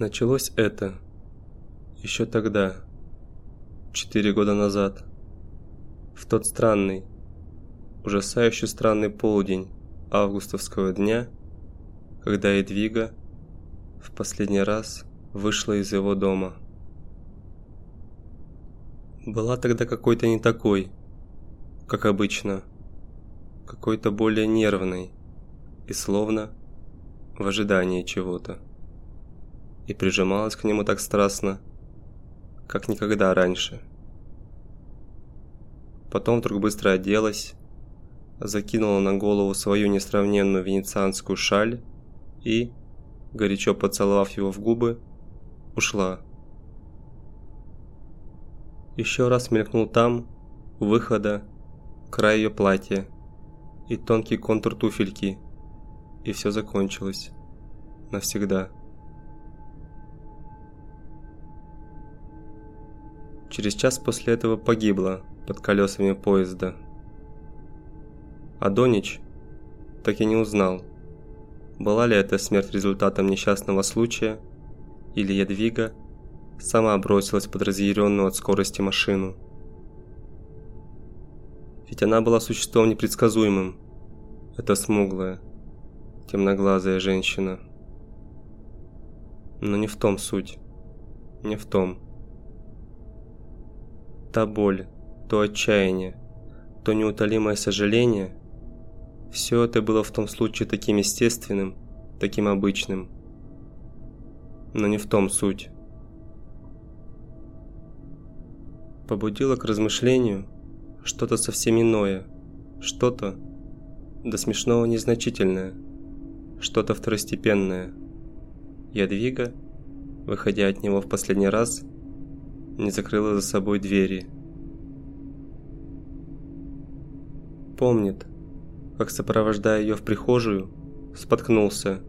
Началось это еще тогда, четыре года назад, в тот странный, ужасающе странный полдень августовского дня, когда Эдвига в последний раз вышла из его дома. Была тогда какой-то не такой, как обычно, какой-то более нервной и словно в ожидании чего-то. И прижималась к нему так страстно, как никогда раньше. Потом вдруг быстро оделась, закинула на голову свою несравненную венецианскую шаль и, горячо поцеловав его в губы, ушла. Еще раз мелькнул там, у выхода, край ее платья и тонкий контур туфельки, и все закончилось. Навсегда. Через час после этого погибла под колесами поезда. А Донич так и не узнал, была ли эта смерть результатом несчастного случая, или Ядвига сама бросилась под разъяренную от скорости машину. Ведь она была существом непредсказуемым, эта смуглая, темноглазая женщина. Но не в том суть, не в том. Та боль, то отчаяние, то неутолимое сожаление – все это было в том случае таким естественным, таким обычным. Но не в том суть. Побудило к размышлению что-то совсем иное, что-то до смешного незначительное, что-то второстепенное. Ядвига, выходя от него в последний раз, не закрыла за собой двери. Помнит, как сопровождая ее в прихожую, споткнулся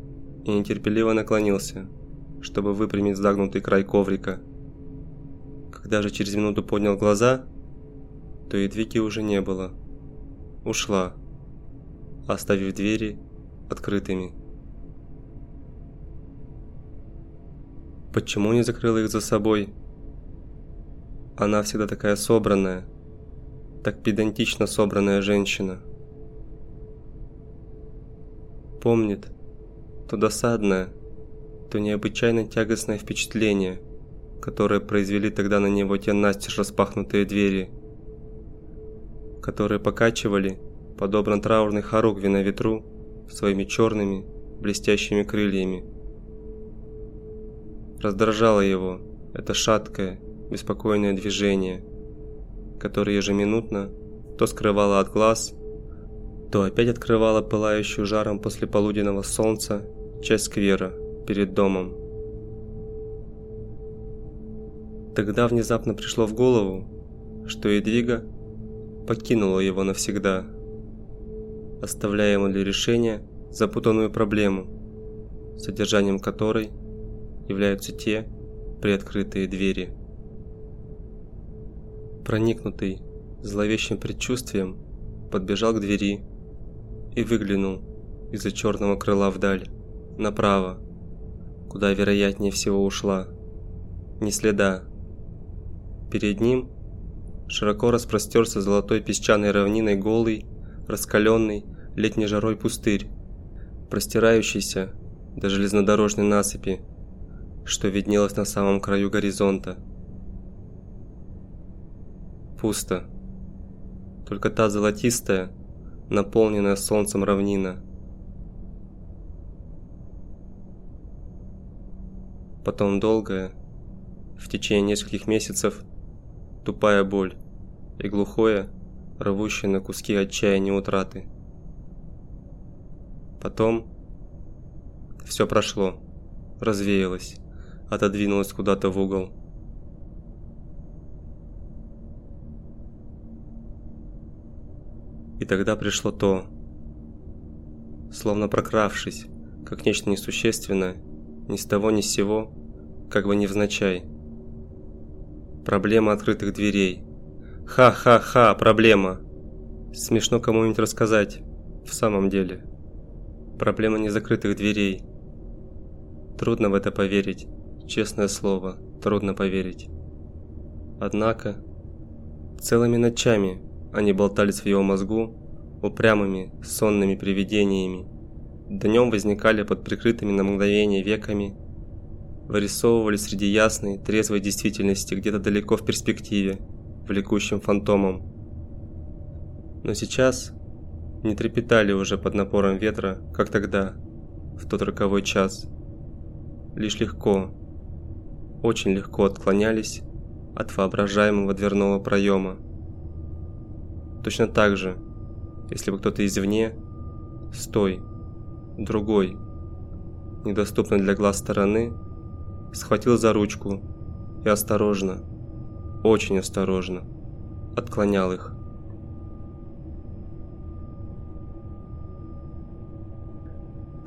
и нетерпеливо наклонился, чтобы выпрямить загнутый край коврика. Когда же через минуту поднял глаза, то и двиги уже не было. Ушла, оставив двери открытыми. Почему не закрыла их за собой? Она всегда такая собранная, так педантично собранная женщина – помнит то досадное, то необычайно тягостное впечатление, которое произвели тогда на него те настежь распахнутые двери, которые покачивали, подобно траурной хоругве на ветру, своими черными, блестящими крыльями. Раздражало его это шаткое, беспокойное движение, которое ежеминутно то скрывало от глаз, то опять открывала пылающую жаром после полуденного солнца часть сквера перед домом. Тогда внезапно пришло в голову, что Эдвига покинула его навсегда, оставляя ему для решения запутанную проблему, содержанием которой являются те приоткрытые двери. Проникнутый зловещим предчувствием, подбежал к двери и выглянул из-за черного крыла вдаль, направо, куда вероятнее всего ушла. Ни следа. Перед ним широко распростерся золотой песчаной равниной голый, раскаленный летней жарой пустырь, простирающийся до железнодорожной насыпи, что виднелось на самом краю горизонта. Пусто. Только та золотистая, наполненная солнцем равнина. Потом долгая, в течение нескольких месяцев, тупая боль и глухое, рвущее на куски отчаяния утраты. Потом все прошло, развеялось, отодвинулось куда-то в угол. И тогда пришло то, словно прокравшись, как нечто несущественное, ни с того ни с сего, как бы невзначай. Проблема открытых дверей. Ха-ха-ха, проблема. Смешно кому-нибудь рассказать, в самом деле. Проблема незакрытых дверей. Трудно в это поверить, честное слово, трудно поверить. Однако, целыми ночами они болтались в его мозгу упрямыми, сонными привидениями. Днем возникали под прикрытыми на мгновение веками, вырисовывались среди ясной, трезвой действительности где-то далеко в перспективе, влекущим фантомом. Но сейчас не трепетали уже под напором ветра, как тогда, в тот роковой час. Лишь легко, очень легко отклонялись от воображаемого дверного проема. Точно так же, если бы кто-то извне, с той, другой, недоступной для глаз стороны, схватил за ручку и осторожно, очень осторожно, отклонял их.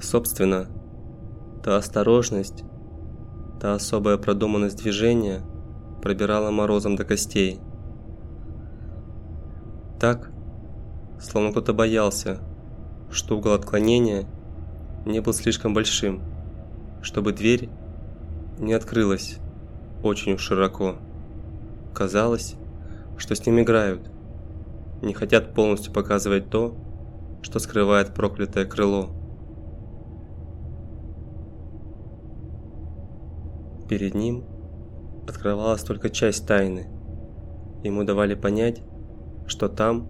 Собственно, та осторожность, та особая продуманность движения пробирала морозом до костей. Так, словно кто-то боялся, что угол отклонения не был слишком большим, чтобы дверь не открылась очень уж широко. Казалось, что с ним играют, не хотят полностью показывать то, что скрывает проклятое крыло. Перед ним открывалась только часть тайны. Ему давали понять, что там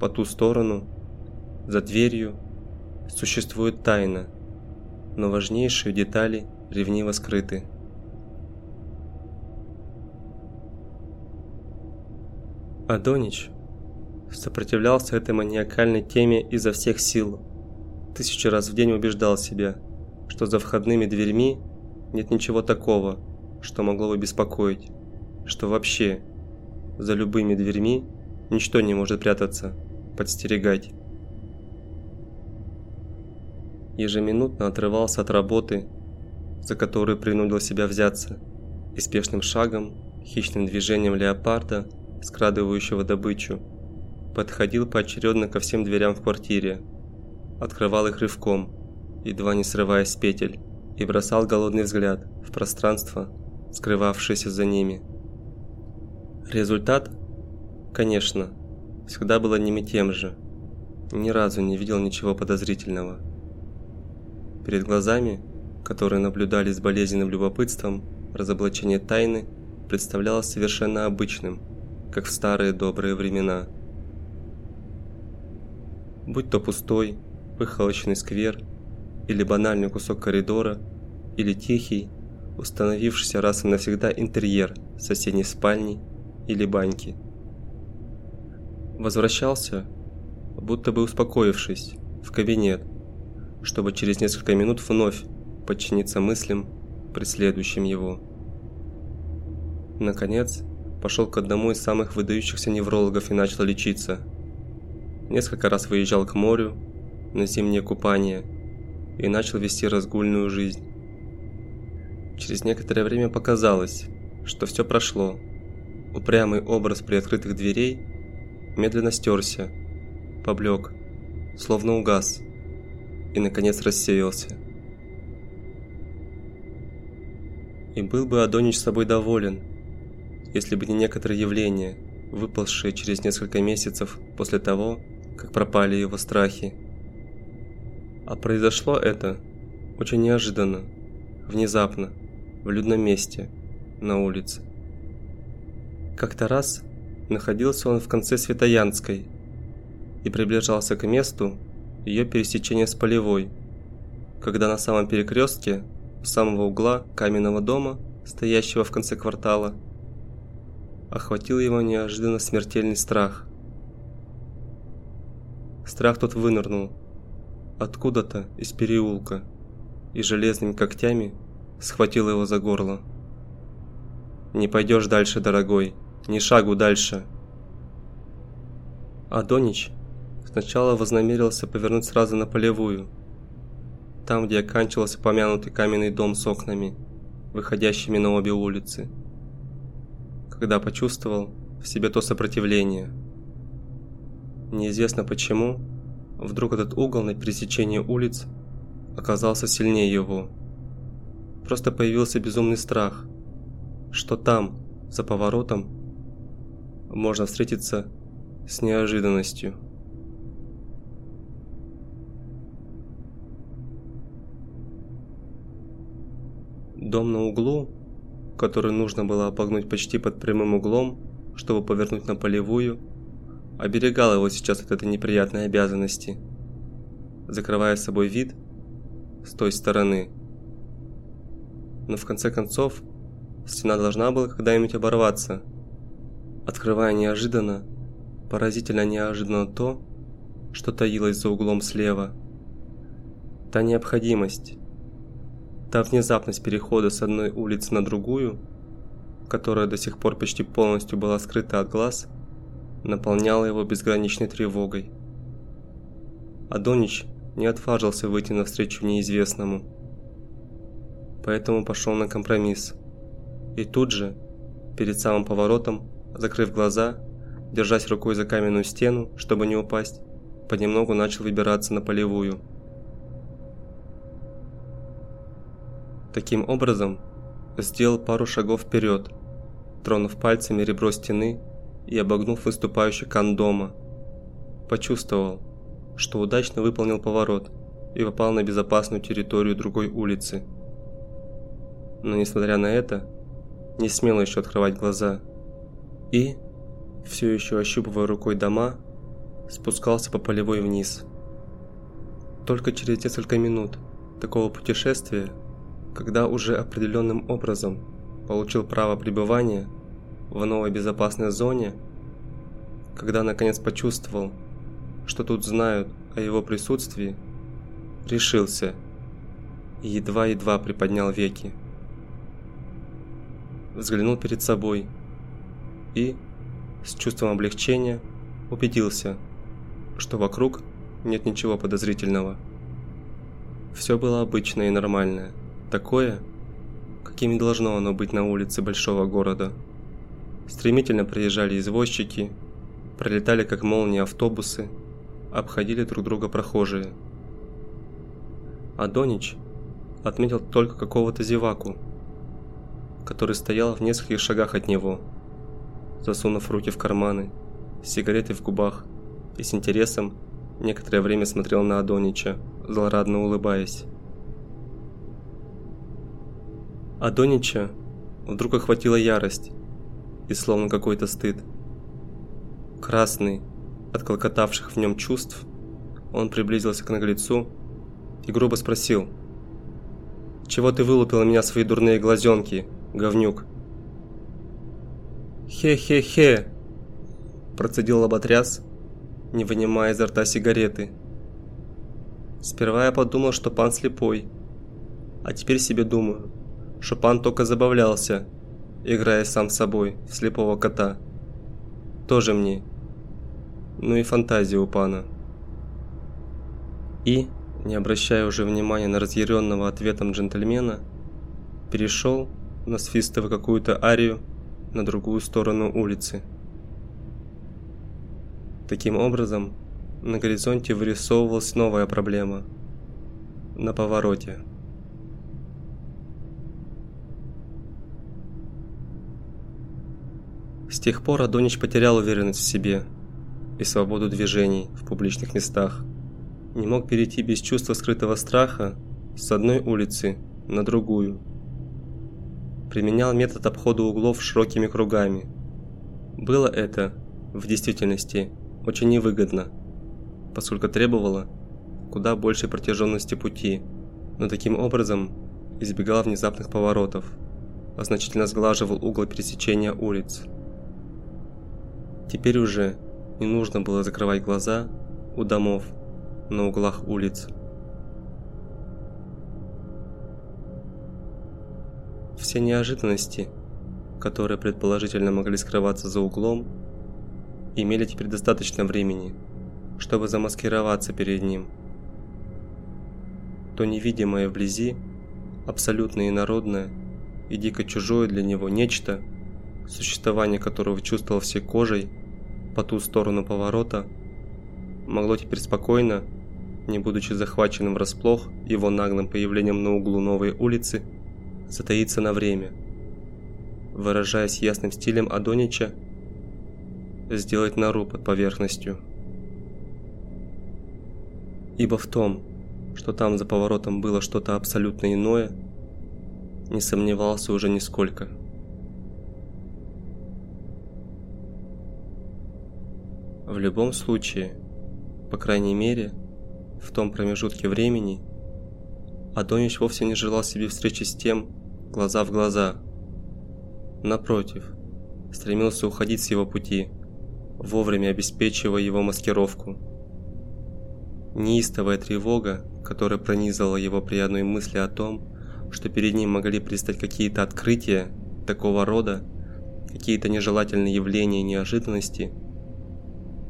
по ту сторону, за дверью, существует тайна, но важнейшие детали ревниво скрыты. Адонич сопротивлялся этой маниакальной теме изо всех сил. Тысячу раз в день убеждал себя, что за входными дверьми нет ничего такого, что могло бы беспокоить, что вообще за любыми дверьми ничто не может прятаться подстерегать. Ежеминутно отрывался от работы, за которую принудил себя взяться, и спешным шагом, хищным движением леопарда, скрадывающего добычу, подходил поочередно ко всем дверям в квартире, открывал их рывком, едва не срываясь с петель, и бросал голодный взгляд в пространство, скрывавшееся за ними. Результат, конечно, всегда был одним и тем же. Ни разу не видел ничего подозрительного. Перед глазами, которые наблюдали с болезненным любопытством, разоблачение тайны представлялось совершенно обычным, как в старые добрые времена. Будь то пустой, выхолощенный сквер, или банальный кусок коридора, или тихий, установившийся раз и навсегда интерьер соседней спальни или баньки – Возвращался, будто бы успокоившись, в кабинет, чтобы через несколько минут вновь подчиниться мыслям, преследующим его. Наконец, пошел к одному из самых выдающихся неврологов и начал лечиться. Несколько раз выезжал к морю на зимнее купание и начал вести разгульную жизнь. Через некоторое время показалось, что все прошло. Упрямый образ приоткрытых дверей – медленно стерся, поблек, словно угас, и наконец рассеялся. И был бы Адонич собой доволен, если бы не некоторые явления, выползшие через несколько месяцев после того, как пропали его страхи. А произошло это очень неожиданно, внезапно, в людном месте, на улице. Как-то раз Находился он в конце Светоянской и приближался к месту ее пересечения с Полевой, когда на самом перекрестке, у самого угла каменного дома, стоящего в конце квартала, охватил его неожиданно смертельный страх. Страх тот вынырнул откуда-то из переулка и железными когтями схватил его за горло. «Не пойдешь дальше, дорогой», ни шагу дальше. Адонич сначала вознамерился повернуть сразу на полевую, там, где оканчивался помянутый каменный дом с окнами, выходящими на обе улицы. Когда почувствовал в себе то сопротивление. Неизвестно почему, вдруг этот угол на пересечении улиц оказался сильнее его. просто появился безумный страх, что там, за поворотом, можно встретиться с неожиданностью. Дом на углу, который нужно было обогнуть почти под прямым углом, чтобы повернуть на полевую, оберегал его сейчас от этой неприятной обязанности, закрывая собой вид с той стороны. Но в конце концов, стена должна была когда-нибудь оборваться, открывая неожиданно, поразительно неожиданно то, что таилось за углом слева. Та необходимость, Та внезапность перехода с одной улицы на другую, которая до сих пор почти полностью была скрыта от глаз, наполняла его безграничной тревогой. Адонич не отважился выйти навстречу неизвестному, поэтому пошел на компромисс. И тут же, перед самым поворотом, закрыв глаза, держась рукой за каменную стену, чтобы не упасть, понемногу начал выбираться на полевую. Таким образом, сделал пару шагов вперед, тронув пальцами ребро стены и обогнув выступающий кан дома. Почувствовал, что удачно выполнил поворот и попал на безопасную территорию другой улицы. Но несмотря на это, не смел еще открывать глаза. И, все еще ощупывая рукой дома, спускался по полевой вниз. Только через несколько минут такого путешествия когда уже определенным образом получил право пребывания в новой безопасной зоне, когда наконец почувствовал, что тут знают о его присутствии, решился и едва-едва приподнял веки. Взглянул перед собой и, с чувством облегчения, убедился, что вокруг нет ничего подозрительного. Все было обычное и нормальное такое, каким и должно оно быть на улице большого города. Стремительно проезжали извозчики, пролетали как молнии автобусы, обходили друг друга прохожие. А Донич отметил только какого-то зеваку, который стоял в нескольких шагах от него, засунув руки в карманы, с сигаретой в губах и с интересом некоторое время смотрел на Адонича, злорадно улыбаясь. А Донича вдруг охватила ярость и словно какой-то стыд. Красный от колкотавших в нем чувств, он приблизился к наглецу и грубо спросил. «Чего ты вылупил на меня свои дурные глазенки, говнюк?» «Хе-хе-хе!» Процедил лоботряс, не вынимая изо рта сигареты. Сперва я подумал, что пан слепой, а теперь себе думаю, Шопан только забавлялся, играя сам с собой в слепого кота. Тоже мне. Ну и фантазия у пана. И, не обращая уже внимания на разъяренного ответом джентльмена, перешел, насвистывая какую-то арию, на другую сторону улицы. Таким образом, на горизонте вырисовывалась новая проблема. На повороте. С тех пор Адонич потерял уверенность в себе и свободу движений в публичных местах. Не мог перейти без чувства скрытого страха с одной улицы на другую. Применял метод обхода углов широкими кругами. Было это, в действительности, очень невыгодно, поскольку требовало куда большей протяженности пути, но таким образом избегал внезапных поворотов, а значительно сглаживал угол пересечения улиц. Теперь уже не нужно было закрывать глаза у домов на углах улиц. Все неожиданности, которые предположительно могли скрываться за углом, имели теперь достаточно времени, чтобы замаскироваться перед ним. То невидимое вблизи, абсолютно инородное и дико чужое для него нечто – существование которого чувствовал всей кожей по ту сторону поворота, могло теперь спокойно, не будучи захваченным врасплох его наглым появлением на углу новой улицы, затаиться на время. Выражаясь ясным стилем Адонича, сделать нору под поверхностью. Ибо в том, что там за поворотом было что-то абсолютно иное, не сомневался уже нисколько. В любом случае, по крайней мере, в том промежутке времени, Адонич вовсе не желал себе встречи с тем, глаза в глаза. Напротив, стремился уходить с его пути, вовремя обеспечивая его маскировку. Неистовая тревога, которая пронизывала его при одной мысли о том, что перед ним могли предстать какие-то открытия такого рода, какие-то нежелательные явления и неожиданности,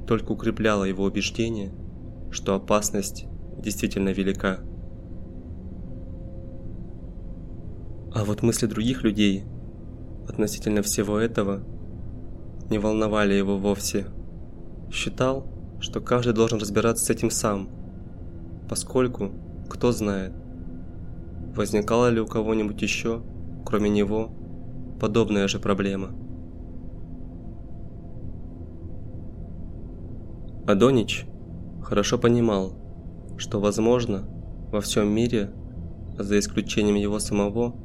только укрепляла его убеждение, что опасность действительно велика. А вот мысли других людей относительно всего этого не волновали его вовсе. Считал, что каждый должен разбираться с этим сам, поскольку, кто знает, возникала ли у кого-нибудь еще, кроме него, подобная же проблема. Адонич хорошо понимал, что, возможно, во всем мире, за исключением его самого,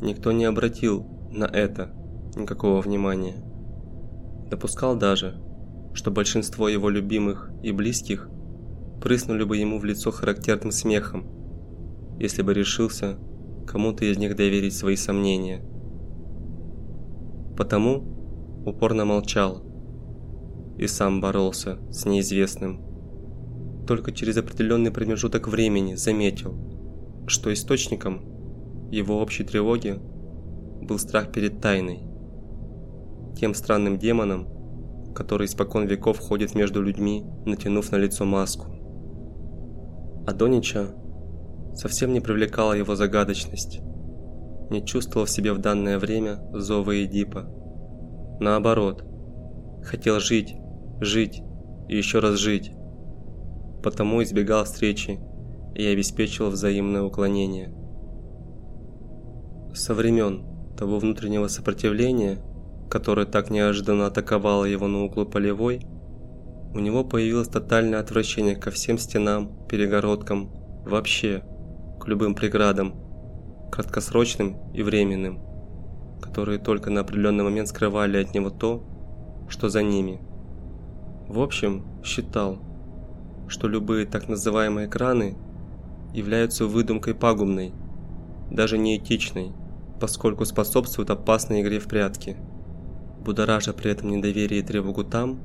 Никто не обратил на это никакого внимания. Допускал даже, что большинство его любимых и близких прыснули бы ему в лицо характерным смехом, если бы решился кому-то из них доверить свои сомнения. Потому упорно молчал и сам боролся с неизвестным. Только через определенный промежуток времени заметил, что источником его общей тревоги был страх перед тайной, тем странным демоном, который испокон веков ходит между людьми, натянув на лицо маску. Адонича совсем не привлекала его загадочность, не чувствовал в себе в данное время зова Эдипа. Наоборот, хотел жить, жить и еще раз жить, потому избегал встречи и обеспечивал взаимное уклонение со времен того внутреннего сопротивления, которое так неожиданно атаковало его на углу полевой, у него появилось тотальное отвращение ко всем стенам, перегородкам, вообще к любым преградам, краткосрочным и временным, которые только на определенный момент скрывали от него то, что за ними. В общем, считал, что любые так называемые экраны являются выдумкой пагубной, даже неэтичной, поскольку способствуют опасной игре в прятки, будоража при этом недоверие и тревогу там,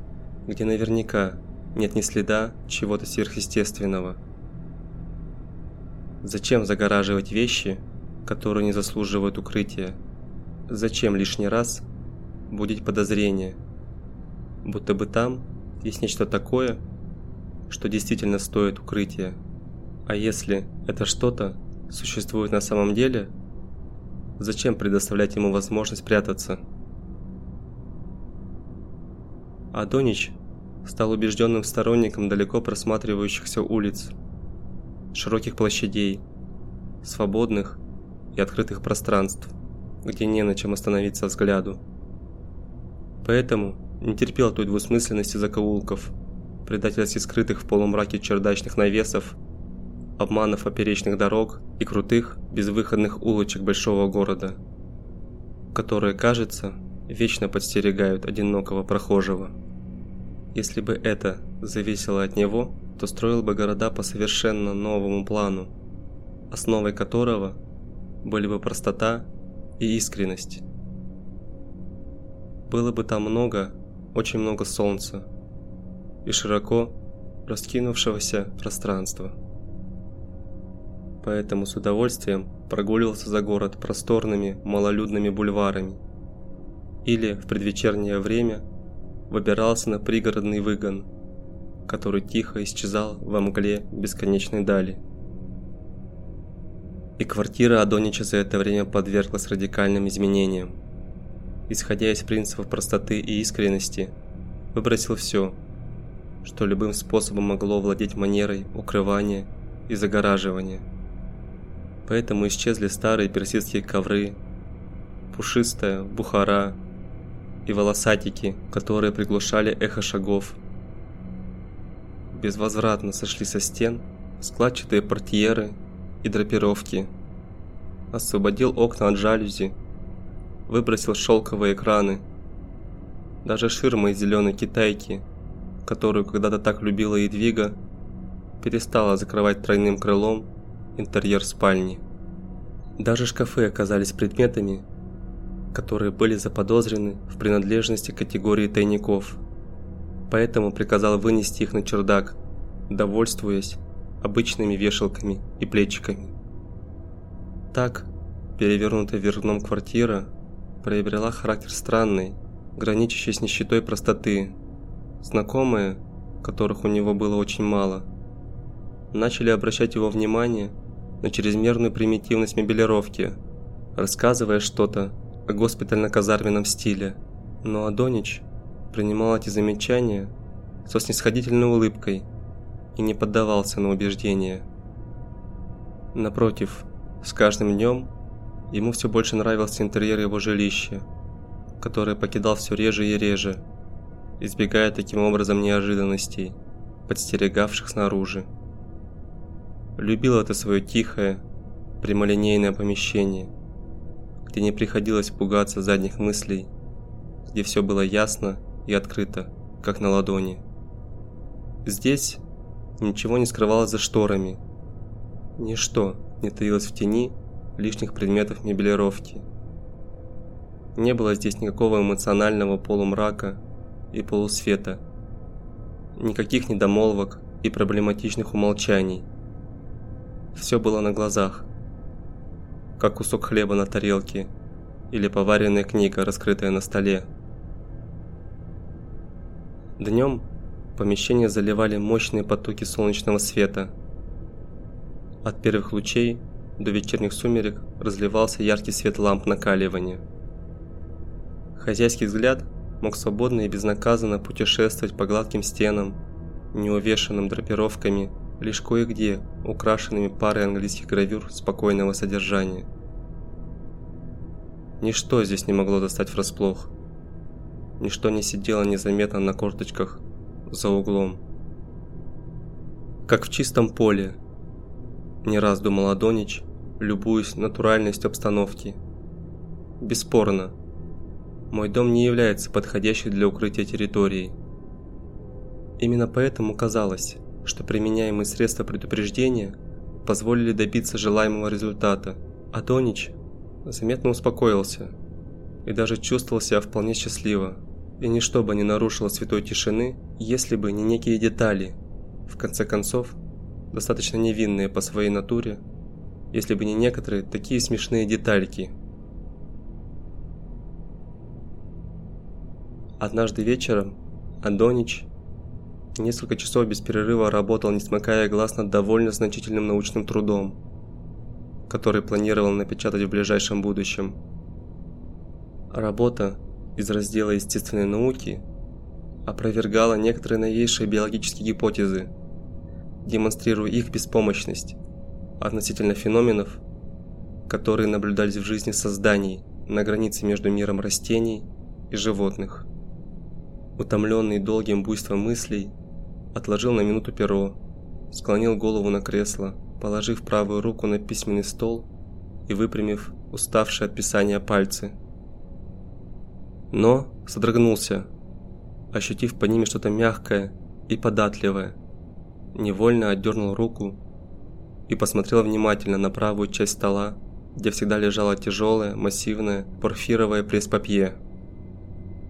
где наверняка нет ни следа чего-то сверхъестественного. Зачем загораживать вещи, которые не заслуживают укрытия? Зачем лишний раз будить подозрения, будто бы там есть нечто такое, что действительно стоит укрытия? А если это что-то существует на самом деле – Зачем предоставлять ему возможность прятаться? Адонич стал убежденным сторонником далеко просматривающихся улиц, широких площадей, свободных и открытых пространств, где не на чем остановиться взгляду. Поэтому не терпел той двусмысленности закоулков, предательски скрытых в полумраке чердачных навесов обманов поперечных дорог и крутых, безвыходных улочек большого города, которые, кажется, вечно подстерегают одинокого прохожего. Если бы это зависело от него, то строил бы города по совершенно новому плану, основой которого были бы простота и искренность. Было бы там много, очень много солнца и широко раскинувшегося пространства поэтому с удовольствием прогуливался за город просторными малолюдными бульварами или в предвечернее время выбирался на пригородный выгон, который тихо исчезал во мгле бесконечной дали. И квартира Адонича за это время подверглась радикальным изменениям. Исходя из принципов простоты и искренности, выбросил все, что любым способом могло владеть манерой укрывания и загораживания – Поэтому исчезли старые персидские ковры, пушистая бухара и волосатики, которые приглушали эхо шагов. Безвозвратно сошли со стен складчатые портьеры и драпировки. Освободил окна от жалюзи, выбросил шелковые экраны. Даже ширма из зеленой китайки, которую когда-то так любила Едвига, перестала закрывать тройным крылом интерьер спальни. Даже шкафы оказались предметами, которые были заподозрены в принадлежности к категории тайников. Поэтому приказал вынести их на чердак, довольствуясь обычными вешалками и плечиками. Так, перевернутая вверх дном квартира приобрела характер странной, граничащей с нищетой простоты. Знакомые, которых у него было очень мало, начали обращать его внимание на чрезмерную примитивность мебелировки, рассказывая что-то о госпитально-казарменном стиле. Но Адонич принимал эти замечания со снисходительной улыбкой и не поддавался на убеждения. Напротив, с каждым днем ему все больше нравился интерьер его жилища, который покидал все реже и реже, избегая таким образом неожиданностей, подстерегавших снаружи любил это свое тихое, прямолинейное помещение, где не приходилось пугаться задних мыслей, где все было ясно и открыто, как на ладони. Здесь ничего не скрывалось за шторами, ничто не таилось в тени лишних предметов мебелировки. Не было здесь никакого эмоционального полумрака и полусвета, никаких недомолвок и проблематичных умолчаний – все было на глазах. Как кусок хлеба на тарелке или поваренная книга, раскрытая на столе. Днем помещение заливали мощные потоки солнечного света. От первых лучей до вечерних сумерек разливался яркий свет ламп накаливания. Хозяйский взгляд мог свободно и безнаказанно путешествовать по гладким стенам, неувешанным драпировками лишь кое-где украшенными парой английских гравюр спокойного содержания. Ничто здесь не могло достать врасплох. Ничто не сидело незаметно на корточках за углом. Как в чистом поле, не раз думал Адонич, любуясь натуральностью обстановки. Бесспорно, мой дом не является подходящей для укрытия территорией. Именно поэтому казалось, что применяемые средства предупреждения позволили добиться желаемого результата, а Донич заметно успокоился и даже чувствовал себя вполне счастливо, и ничто бы не нарушило святой тишины, если бы не некие детали, в конце концов, достаточно невинные по своей натуре, если бы не некоторые такие смешные детальки. Однажды вечером Адонич Несколько часов без перерыва работал, не смыкая глаз над довольно значительным научным трудом, который планировал напечатать в ближайшем будущем. Работа из раздела естественной науки опровергала некоторые новейшие биологические гипотезы, демонстрируя их беспомощность относительно феноменов, которые наблюдались в жизни созданий на границе между миром растений и животных. Утомленный долгим буйством мыслей, отложил на минуту перо, склонил голову на кресло, положив правую руку на письменный стол и выпрямив уставшие от писания пальцы. Но содрогнулся, ощутив под ними что-то мягкое и податливое. Невольно отдернул руку и посмотрел внимательно на правую часть стола, где всегда лежало тяжелое, массивное порфировое пресс-папье.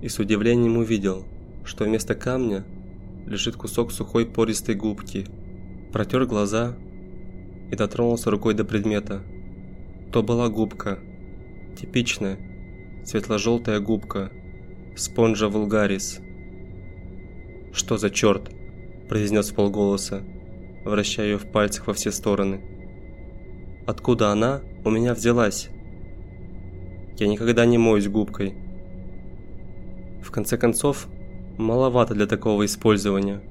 И с удивлением увидел, что вместо камня лежит кусок сухой пористой губки. Протер глаза и дотронулся рукой до предмета. То была губка. Типичная, светло-желтая губка. Спонжа вулгарис. «Что за черт?» – произнес полголоса, вращая ее в пальцах во все стороны. «Откуда она у меня взялась?» «Я никогда не моюсь губкой». В конце концов, маловато для такого использования.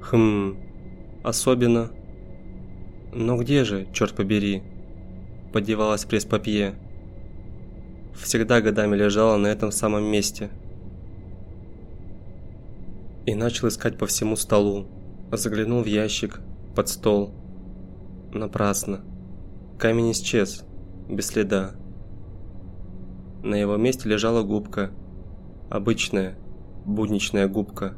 Хм, особенно. Но где же, черт побери? подевалась пресс-папье. Всегда годами лежала на этом самом месте. И начал искать по всему столу. Заглянул в ящик, под стол. Напрасно. Камень исчез, без следа. На его месте лежала губка. Обычная, будничная губка.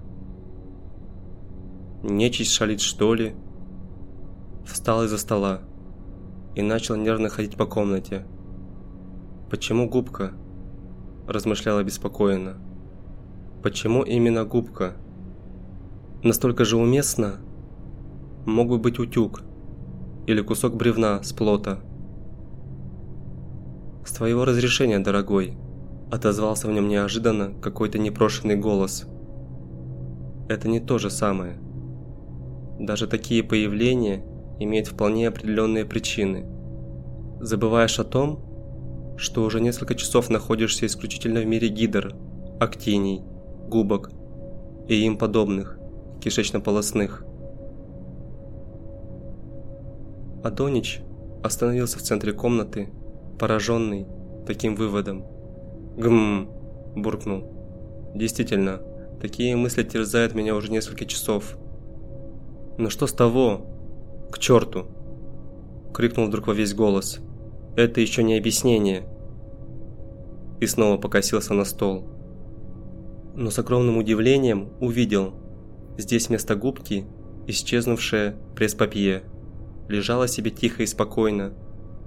Нечисть шалит что ли? Встал из-за стола и начал нервно ходить по комнате. «Почему губка?» – размышляла беспокойно. «Почему именно губка?» Настолько же уместно мог бы быть утюг или кусок бревна с плота. «С твоего разрешения, дорогой», – отозвался в нем неожиданно какой-то непрошенный голос. «Это не то же самое. Даже такие появления имеют вполне определенные причины. Забываешь о том, что уже несколько часов находишься исключительно в мире гидр, актиний, губок и им подобных, кишечно-полосных. Адонич остановился в центре комнаты, пораженный таким выводом. «Гм!» – буркнул. «Действительно, такие мысли терзают меня уже несколько часов. Но что с того? К черту!» – крикнул вдруг во весь голос. «Это еще не объяснение!» И снова покосился на стол. Но с огромным удивлением увидел, здесь вместо губки исчезнувшая пресс-папье лежала себе тихо и спокойно,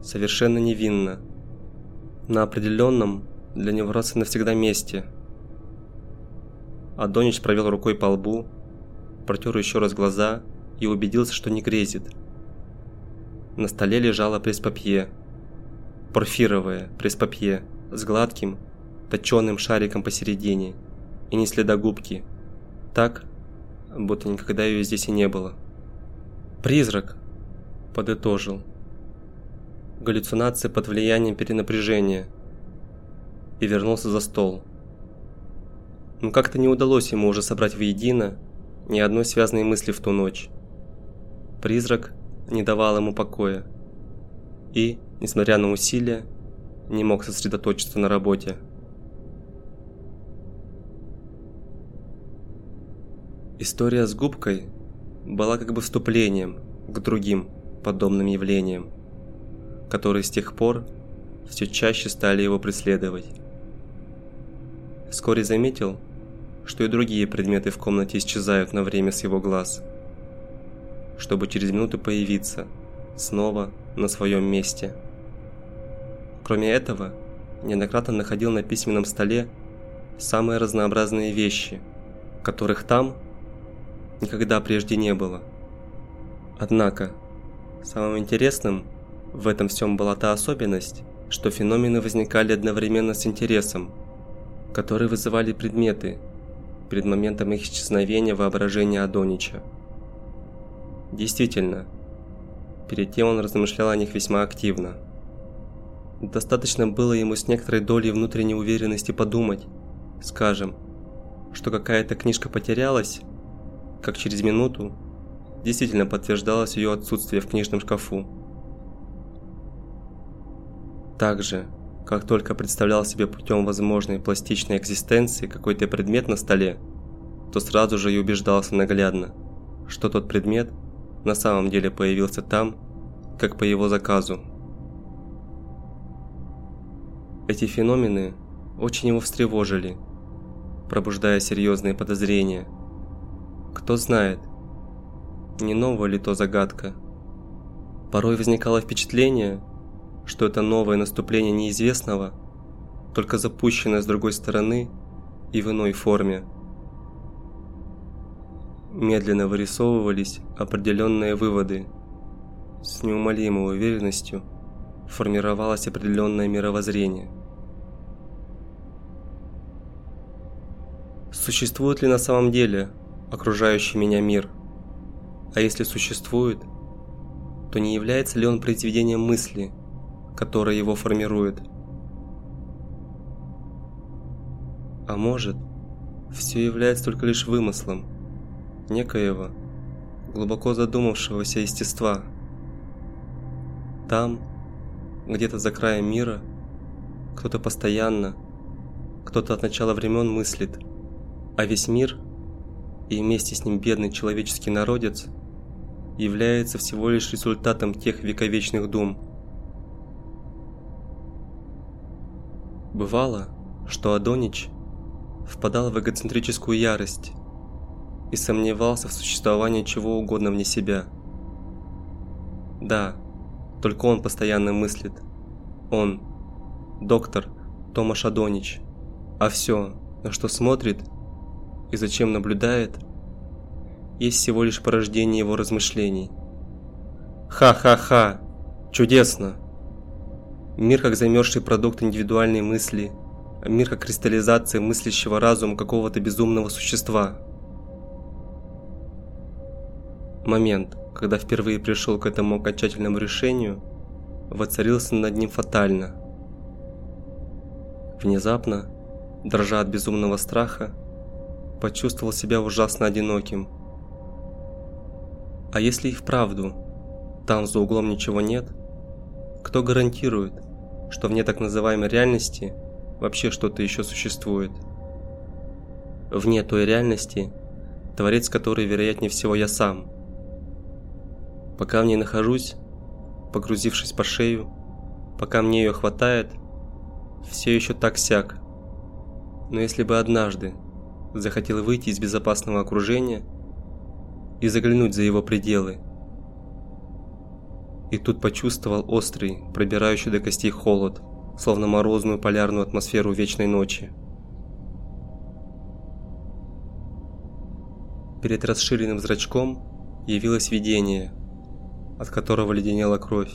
совершенно невинно, на определенном для и навсегда месте. Адонич провел рукой по лбу, протер еще раз глаза и убедился, что не грезит. На столе лежала пресс-папье, порфировое пресс-папье с гладким, точеным шариком посередине и не следа губки, так, будто никогда ее здесь и не было. «Призрак!» – подытожил. Галлюцинация под влиянием перенапряжения. И вернулся за стол. Но как-то не удалось ему уже собрать воедино ни одной связанной мысли в ту ночь. Призрак не давал ему покоя. И, несмотря на усилия, не мог сосредоточиться на работе. История с губкой была как бы вступлением к другим подобным явлениям, которые с тех пор все чаще стали его преследовать. Вскоре заметил, что и другие предметы в комнате исчезают на время с его глаз, чтобы через минуту появиться снова на своем месте. Кроме этого, неоднократно находил на письменном столе самые разнообразные вещи, которых там никогда прежде не было. Однако, самым интересным в этом всем была та особенность, что феномены возникали одновременно с интересом, который вызывали предметы перед моментом их исчезновения воображения Адонича. Действительно, перед тем он размышлял о них весьма активно. Достаточно было ему с некоторой долей внутренней уверенности подумать, скажем, что какая-то книжка потерялась, как через минуту действительно подтверждалось ее отсутствие в книжном шкафу. Также, как только представлял себе путем возможной пластичной экзистенции какой-то предмет на столе, то сразу же и убеждался наглядно, что тот предмет на самом деле появился там, как по его заказу. Эти феномены очень его встревожили, пробуждая серьезные подозрения – кто знает, не новая ли то загадка. Порой возникало впечатление, что это новое наступление неизвестного, только запущенное с другой стороны и в иной форме. Медленно вырисовывались определенные выводы. С неумолимой уверенностью формировалось определенное мировоззрение. Существует ли на самом деле окружающий меня мир. А если существует, то не является ли он произведением мысли, которая его формирует? А может, все является только лишь вымыслом некоего глубоко задумавшегося естества. Там, где-то за краем мира, кто-то постоянно, кто-то от начала времен мыслит, а весь мир и вместе с ним бедный человеческий народец является всего лишь результатом тех вековечных дум. Бывало, что Адонич впадал в эгоцентрическую ярость и сомневался в существовании чего угодно вне себя. Да, только он постоянно мыслит. Он, доктор Томаш Адонич. А все, на что смотрит и зачем наблюдает, есть всего лишь порождение его размышлений. Ха-ха-ха! Чудесно! Мир как замерзший продукт индивидуальной мысли, мир как кристаллизация мыслящего разума какого-то безумного существа. Момент, когда впервые пришел к этому окончательному решению, воцарился над ним фатально. Внезапно, дрожа от безумного страха, почувствовал себя ужасно одиноким. А если и вправду там за углом ничего нет, кто гарантирует, что вне так называемой реальности вообще что-то еще существует? Вне той реальности, творец которой вероятнее всего я сам – Пока в ней нахожусь, погрузившись по шею, пока мне ее хватает, все еще так-сяк. Но если бы однажды захотел выйти из безопасного окружения и заглянуть за его пределы, и тут почувствовал острый, пробирающий до костей холод, словно морозную полярную атмосферу вечной ночи. Перед расширенным зрачком явилось видение – от которого леденела кровь.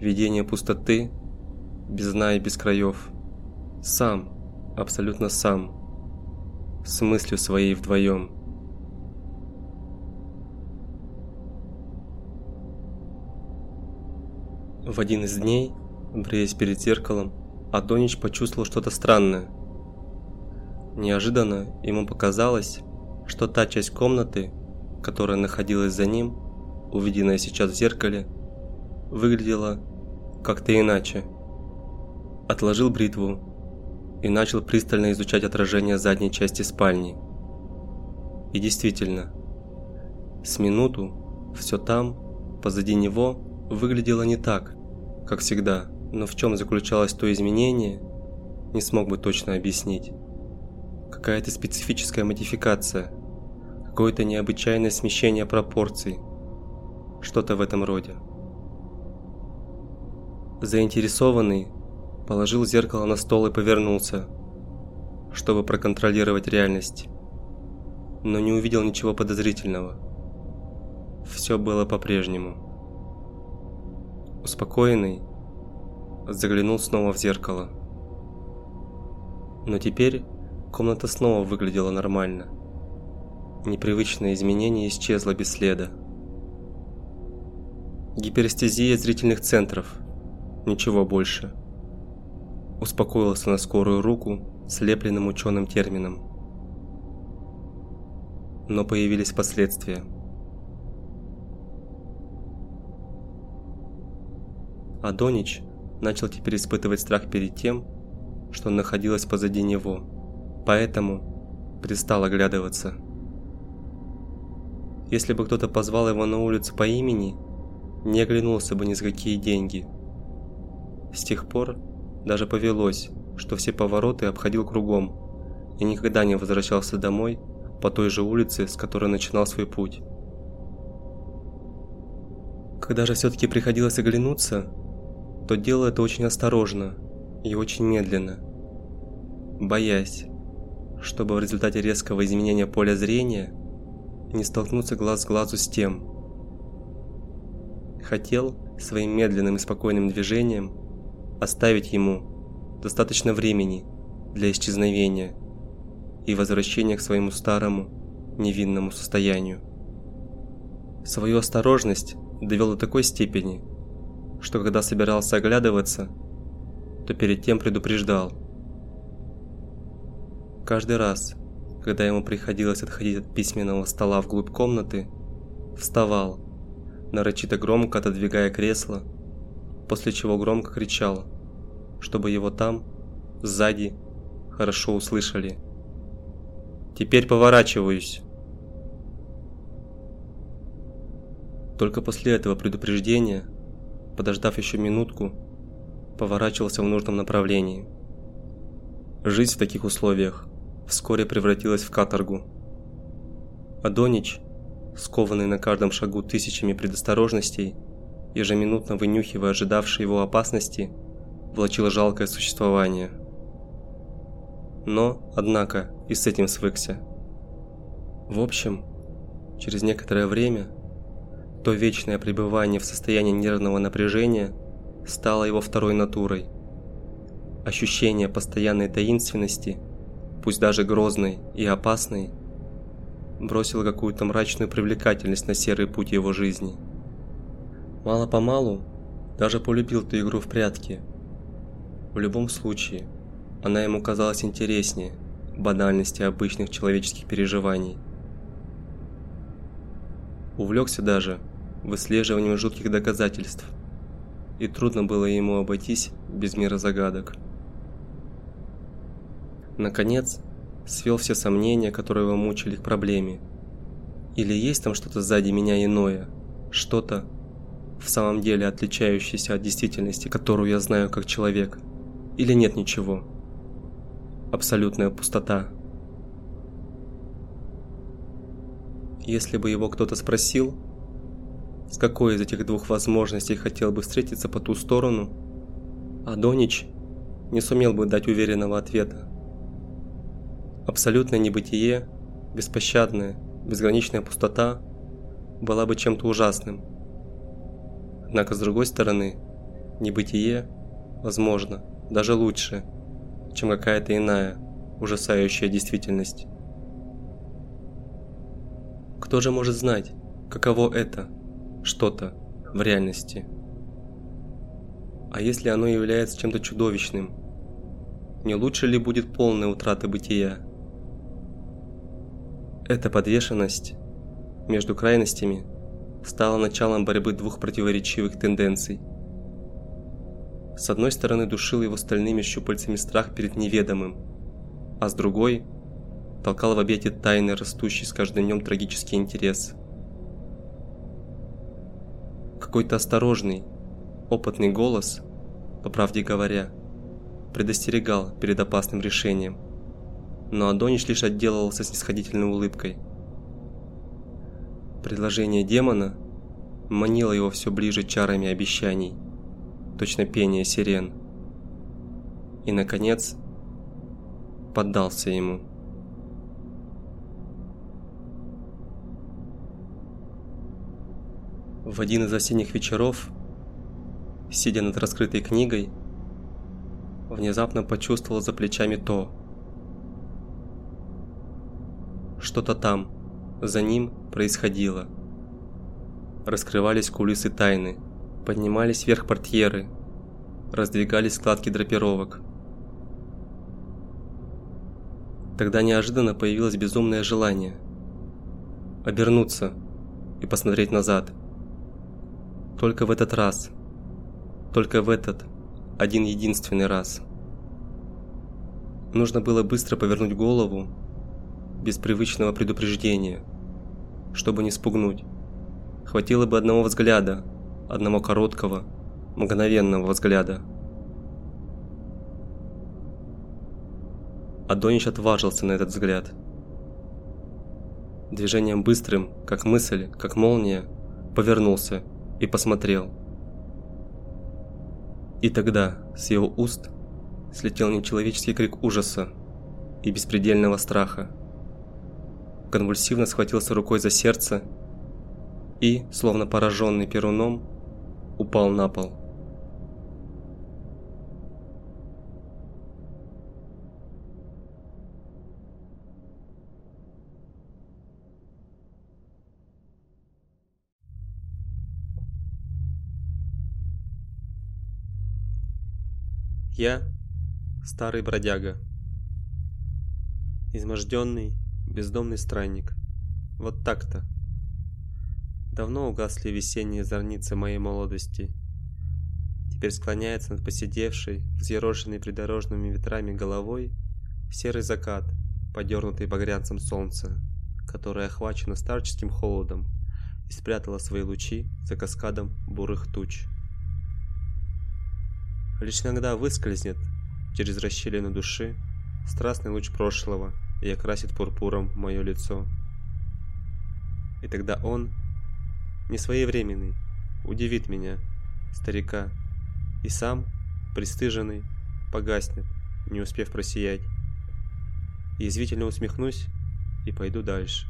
Видение пустоты, без дна и без краев. Сам, абсолютно сам, с мыслью своей вдвоем. В один из дней, бреясь перед зеркалом, Адонич почувствовал что-то странное. Неожиданно ему показалось, что та часть комнаты, которая находилась за ним, увиденное сейчас в зеркале, выглядело как-то иначе. Отложил бритву и начал пристально изучать отражение задней части спальни. И действительно, с минуту все там, позади него, выглядело не так, как всегда, но в чем заключалось то изменение, не смог бы точно объяснить. Какая-то специфическая модификация, какое-то необычайное смещение пропорций – что-то в этом роде. Заинтересованный положил зеркало на стол и повернулся, чтобы проконтролировать реальность, но не увидел ничего подозрительного. Все было по-прежнему. Успокоенный, заглянул снова в зеркало. Но теперь комната снова выглядела нормально. Непривычное изменение исчезло без следа. Гиперестезия зрительных центров. Ничего больше. Успокоился на скорую руку слепленным ученым термином. Но появились последствия. Адонич начал теперь испытывать страх перед тем, что находилось позади него, поэтому перестал оглядываться. Если бы кто-то позвал его на улицу по имени, не оглянулся бы ни за какие деньги. С тех пор даже повелось, что все повороты обходил кругом и никогда не возвращался домой по той же улице, с которой начинал свой путь. Когда же все-таки приходилось оглянуться, то делал это очень осторожно и очень медленно, боясь, чтобы в результате резкого изменения поля зрения не столкнуться глаз с глазу с тем, хотел своим медленным и спокойным движением оставить ему достаточно времени для исчезновения и возвращения к своему старому невинному состоянию. Свою осторожность довел до такой степени, что когда собирался оглядываться, то перед тем предупреждал. Каждый раз, когда ему приходилось отходить от письменного стола вглубь комнаты, вставал нарочито громко отодвигая кресло, после чего громко кричал, чтобы его там, сзади, хорошо услышали. «Теперь поворачиваюсь!» Только после этого предупреждения, подождав еще минутку, поворачивался в нужном направлении. Жизнь в таких условиях вскоре превратилась в каторгу. Адонич, скованный на каждом шагу тысячами предосторожностей, ежеминутно вынюхивая ожидавшие его опасности, влачил жалкое существование. Но, однако, и с этим свыкся. В общем, через некоторое время то вечное пребывание в состоянии нервного напряжения стало его второй натурой. Ощущение постоянной таинственности, пусть даже грозной и опасной, бросило какую-то мрачную привлекательность на серый путь его жизни. Мало-помалу даже полюбил ту игру в прятки. В любом случае, она ему казалась интереснее банальности обычных человеческих переживаний. Увлекся даже выслеживанием жутких доказательств, и трудно было ему обойтись без мира загадок. Наконец, свел все сомнения, которые его мучили к проблеме. Или есть там что-то сзади меня иное, что-то, в самом деле отличающееся от действительности, которую я знаю как человек, или нет ничего. Абсолютная пустота. Если бы его кто-то спросил, с какой из этих двух возможностей хотел бы встретиться по ту сторону, Адонич не сумел бы дать уверенного ответа. Абсолютное небытие, беспощадная, безграничная пустота была бы чем-то ужасным – Однако с другой стороны, небытие, возможно, даже лучше, чем какая-то иная, ужасающая действительность. Кто же может знать, каково это, что-то, в реальности? А если оно является чем-то чудовищным, не лучше ли будет полная утрата бытия? Эта подвешенность между крайностями – стало началом борьбы двух противоречивых тенденций. С одной стороны душил его стальными щупальцами страх перед неведомым, а с другой толкал в объятия тайны растущий с каждым днем трагический интерес. Какой-то осторожный, опытный голос, по правде говоря, предостерегал перед опасным решением, но Адонич лишь отделывался снисходительной улыбкой – Предложение демона манило его все ближе чарами обещаний, точно пение сирен. И, наконец, поддался ему. В один из осенних вечеров, сидя над раскрытой книгой, внезапно почувствовал за плечами то. Что-то там, за ним происходило. Раскрывались кулисы тайны, поднимались вверх портьеры, раздвигались складки драпировок. Тогда неожиданно появилось безумное желание обернуться и посмотреть назад. Только в этот раз, только в этот один единственный раз. Нужно было быстро повернуть голову без привычного предупреждения, чтобы не спугнуть. Хватило бы одного взгляда, одного короткого, мгновенного взгляда. Адонич отважился на этот взгляд. Движением быстрым, как мысль, как молния, повернулся и посмотрел. И тогда с его уст слетел нечеловеческий крик ужаса и беспредельного страха конвульсивно схватился рукой за сердце и, словно пораженный перуном, упал на пол. Я старый бродяга, изможденный бездомный странник. Вот так-то. Давно угасли весенние зорницы моей молодости. теперь склоняется над посидевшей, взъерошенной придорожными ветрами головой, серый закат, подернутый багрянцем солнца, которое охвачено старческим холодом и спрятало свои лучи за каскадом бурых туч. Лишь иногда выскользнет через расщелину души страстный луч прошлого и окрасит пурпуром мое лицо. И тогда он, не своевременный, удивит меня, старика, и сам, пристыженный, погаснет, не успев просиять. Язвительно усмехнусь и пойду дальше.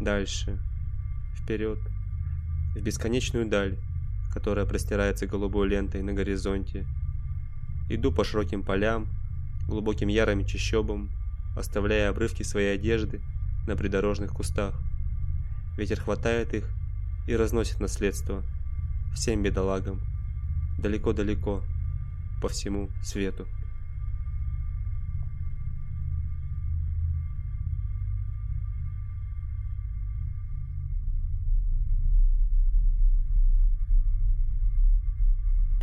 Дальше, вперед, в бесконечную даль, которая простирается голубой лентой на горизонте. Иду по широким полям, глубоким ярым чащобам, оставляя обрывки своей одежды на придорожных кустах. Ветер хватает их и разносит наследство всем бедолагам, далеко-далеко, по всему свету.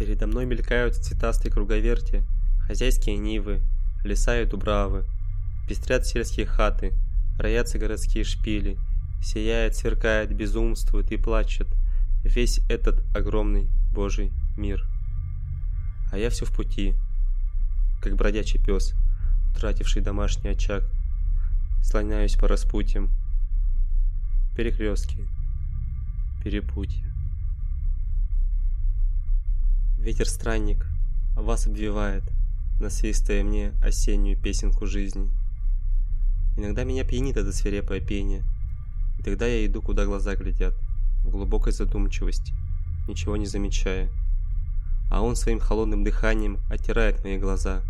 Передо мной мелькают цветастые круговерти, хозяйские нивы, леса и дубравы, пестрят сельские хаты, роятся городские шпили, сияет, сверкает, безумствует и плачет весь этот огромный Божий мир. А я все в пути, как бродячий пес, утративший домашний очаг, слоняюсь по распутьям, перекрестки, перепутья. Ветер-странник вас обвивает, насвистывая мне осеннюю песенку жизни. Иногда меня пьянит это свирепое пение, и тогда я иду, куда глаза глядят, в глубокой задумчивости, ничего не замечая. А он своим холодным дыханием оттирает мои глаза,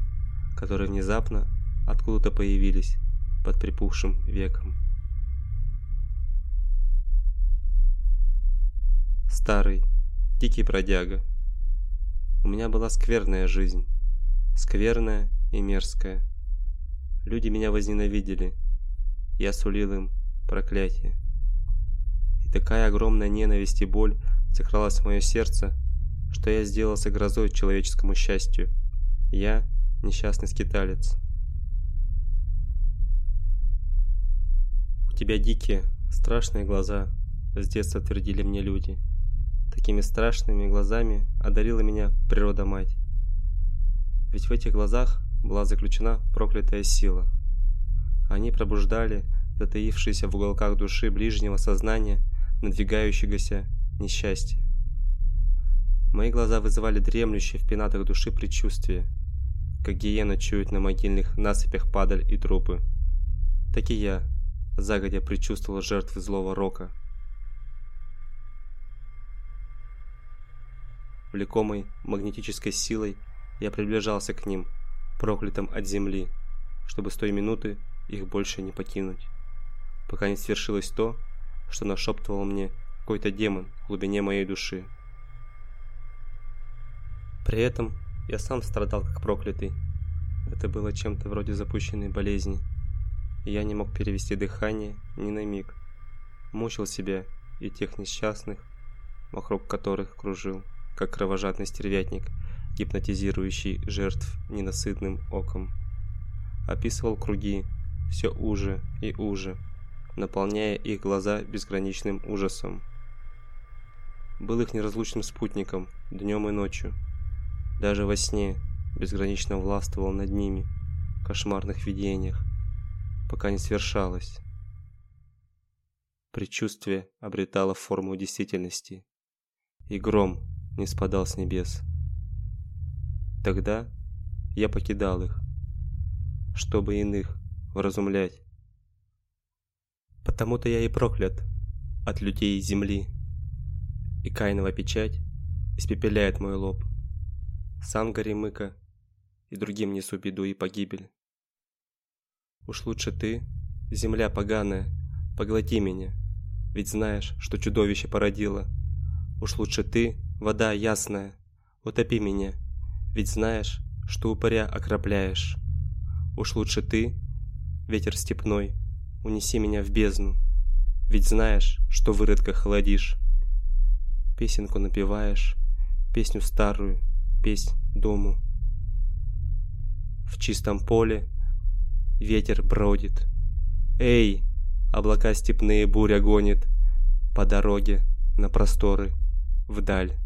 которые внезапно откуда-то появились под припухшим веком. Старый, дикий бродяга, у меня была скверная жизнь. Скверная и мерзкая. Люди меня возненавидели. Я сулил им проклятие. И такая огромная ненависть и боль закралась в мое сердце, что я сделался грозой человеческому счастью. Я несчастный скиталец. У тебя дикие, страшные глаза, с детства твердили мне люди. Такими страшными глазами одарила меня природа-мать. Ведь в этих глазах была заключена проклятая сила. Они пробуждали затаившиеся в уголках души ближнего сознания надвигающегося несчастья. Мои глаза вызывали дремлющие в пенатах души предчувствие, как гиена чует на могильных насыпях падаль и трупы. Так и я загодя предчувствовал жертвы злого рока. Влекомый магнетической силой, я приближался к ним, проклятым от земли, чтобы с той минуты их больше не покинуть. Пока не свершилось то, что нашептывал мне какой-то демон в глубине моей души. При этом я сам страдал как проклятый. Это было чем-то вроде запущенной болезни. Я не мог перевести дыхание ни на миг. Мучил себя и тех несчастных, вокруг которых кружил как кровожадный стервятник, гипнотизирующий жертв ненасытным оком. Описывал круги, все уже и уже, наполняя их глаза безграничным ужасом. Был их неразлучным спутником днем и ночью. Даже во сне безгранично властвовал над ними в кошмарных видениях, пока не свершалось. Предчувствие обретало форму действительности, и гром не спадал с небес. Тогда я покидал их, чтобы иных вразумлять. Потому-то я и проклят от людей земли, и Каинова печать испепеляет мой лоб. Сам Горемыка и другим несу беду и погибель. Уж лучше ты, земля поганая, поглоти меня, ведь знаешь, что чудовище породило. Уж лучше ты, вода ясная, утопи меня, ведь знаешь, что упыря окропляешь. Уж лучше ты, ветер степной, унеси меня в бездну, ведь знаешь, что выродка холодишь. Песенку напеваешь, песню старую, песнь дому. В чистом поле ветер бродит. Эй, облака степные буря гонит По дороге на просторы вдаль.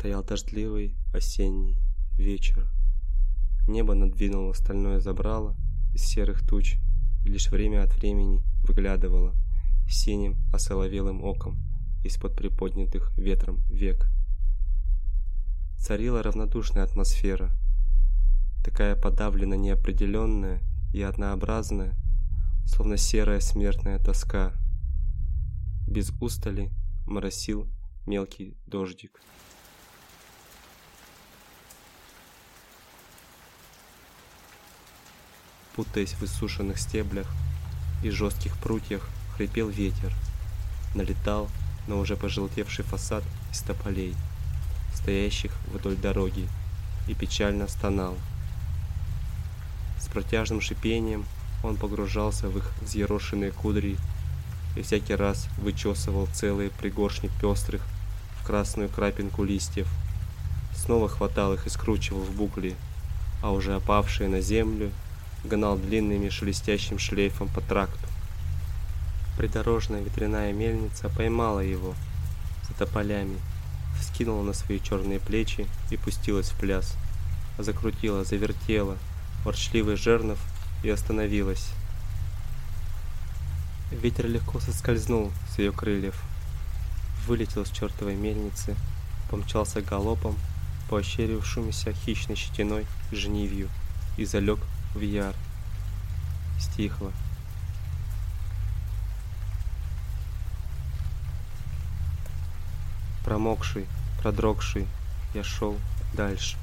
Стоял дождливый осенний вечер. Небо надвинуло стальное забрало из серых туч и лишь время от времени выглядывало синим осоловелым оком из-под приподнятых ветром век. Царила равнодушная атмосфера, такая подавленно неопределенная и однообразная, словно серая смертная тоска. Без устали моросил мелкий дождик. Путаясь в иссушенных стеблях и жестких прутьях, хрипел ветер, налетал на уже пожелтевший фасад из тополей, стоящих вдоль дороги, и печально стонал. С протяжным шипением он погружался в их взъерошенные кудри и всякий раз вычесывал целые пригоршни пестрых в красную крапинку листьев. Снова хватал их и скручивал в букли, а уже опавшие на землю гнал длинными шелестящим шлейфом по тракту. Придорожная ветряная мельница поймала его за тополями, вскинула на свои черные плечи и пустилась в пляс. Закрутила, завертела, ворчливый жернов и остановилась. Ветер легко соскользнул с ее крыльев, вылетел с чертовой мельницы, помчался галопом по ощерившемуся хищной щетиной женивью и залег в яр. Стихло. Промокший, продрогший, я шел дальше.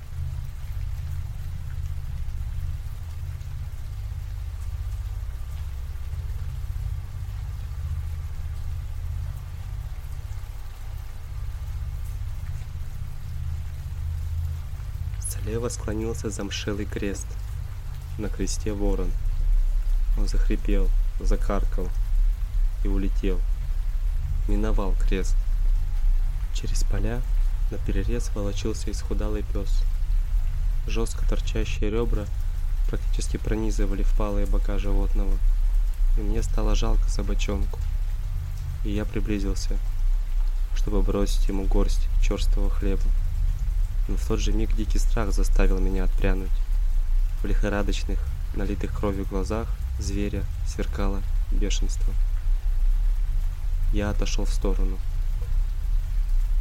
Слева склонился замшелый крест. На кресте ворон. Он захрипел, закаркал и улетел. Миновал крест. Через поля на перерез волочился исхудалый пес. Жестко торчащие ребра практически пронизывали впалые бока животного, и мне стало жалко собачонку. И я приблизился, чтобы бросить ему горсть черствого хлеба. Но в тот же миг дикий страх заставил меня отпрянуть. В лихорадочных, налитых кровью глазах зверя сверкало бешенство. Я отошел в сторону.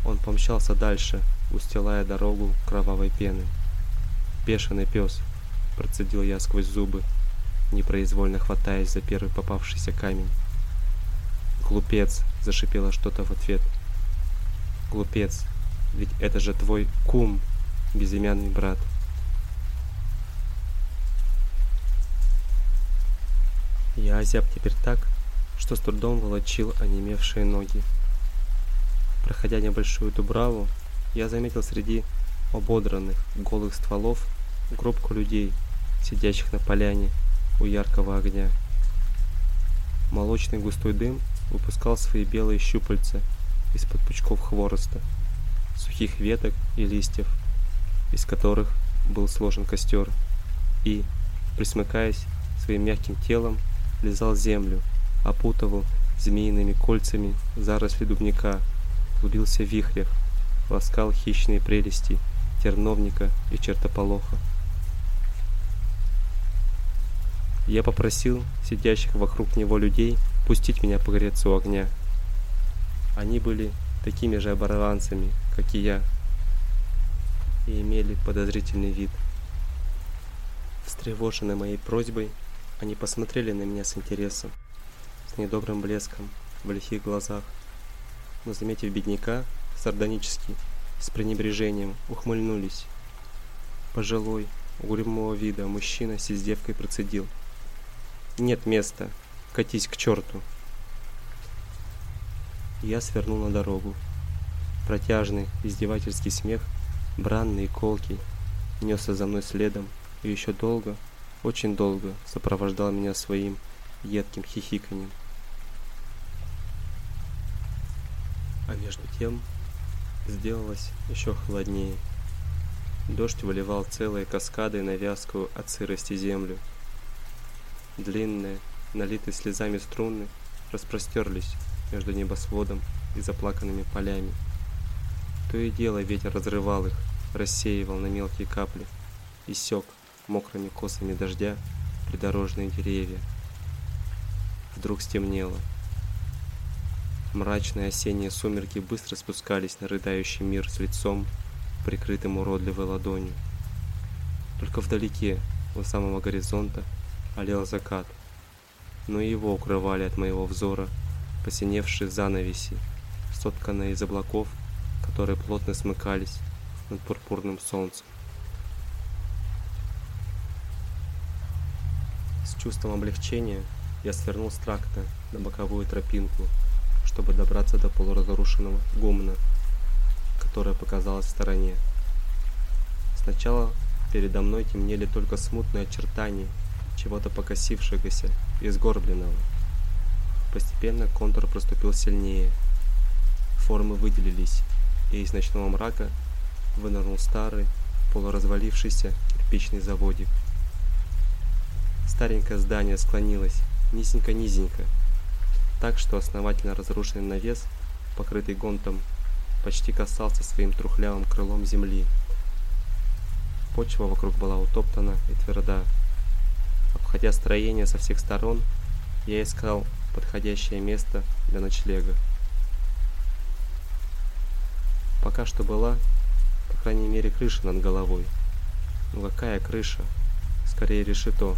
Он помчался дальше, устилая дорогу кровавой пеной. «Бешеный пес!» – процедил я сквозь зубы, непроизвольно хватаясь за первый попавшийся камень. «Глупец!» – зашипело что-то в ответ. «Глупец! Ведь это же твой кум, безымянный брат!» Я озяб теперь так, что с трудом волочил онемевшие ноги. Проходя небольшую дубраву, я заметил среди ободранных голых стволов группку людей, сидящих на поляне у яркого огня. Молочный густой дым выпускал свои белые щупальца из-под пучков хвороста, сухих веток и листьев, из которых был сложен костер, и, присмыкаясь своим мягким телом, лизал землю, опутывал змеиными кольцами заросли дубника, клубился в вихрях, ласкал хищные прелести терновника и чертополоха. Я попросил сидящих вокруг него людей пустить меня погреться у огня. Они были такими же оборванцами, как и я, и имели подозрительный вид. Встревоженные моей просьбой, они посмотрели на меня с интересом, с недобрым блеском в лихих глазах но заметив бедняка, сардонически, с пренебрежением, ухмыльнулись. Пожилой, угрюмого вида мужчина с издевкой процедил. «Нет места, катись к черту!» Я свернул на дорогу. Протяжный, издевательский смех, бранный и колкий, несся за мной следом и еще долго, очень долго сопровождал меня своим едким хихиканьем. А между тем сделалось еще холоднее. Дождь выливал целые каскады на вязкую от сырости землю. Длинные, налитые слезами струны распростерлись между небосводом и заплаканными полями. То и дело ветер разрывал их, рассеивал на мелкие капли и сёк мокрыми косами дождя придорожные деревья. Вдруг стемнело. Мрачные осенние сумерки быстро спускались на рыдающий мир с лицом, прикрытым уродливой ладонью. Только вдалеке, у самого горизонта, олел закат, но его укрывали от моего взора посиневшие занавеси, сотканные из облаков, которые плотно смыкались над пурпурным солнцем. Чувством облегчения я свернул с тракта на боковую тропинку, чтобы добраться до полуразрушенного гумна, которое показалось в стороне. Сначала передо мной темнели только смутные очертания чего-то покосившегося и сгорбленного. Постепенно контур проступил сильнее. Формы выделились, и из ночного мрака вынырнул старый, полуразвалившийся кирпичный заводик. Старенькое здание склонилось, низенько-низенько, так что основательно разрушенный навес, покрытый гонтом, почти касался своим трухлявым крылом земли. Почва вокруг была утоптана и тверда. Обходя строение со всех сторон, я искал подходящее место для ночлега. Пока что была, по крайней мере, крыша над головой. Ну какая крыша? Скорее решето.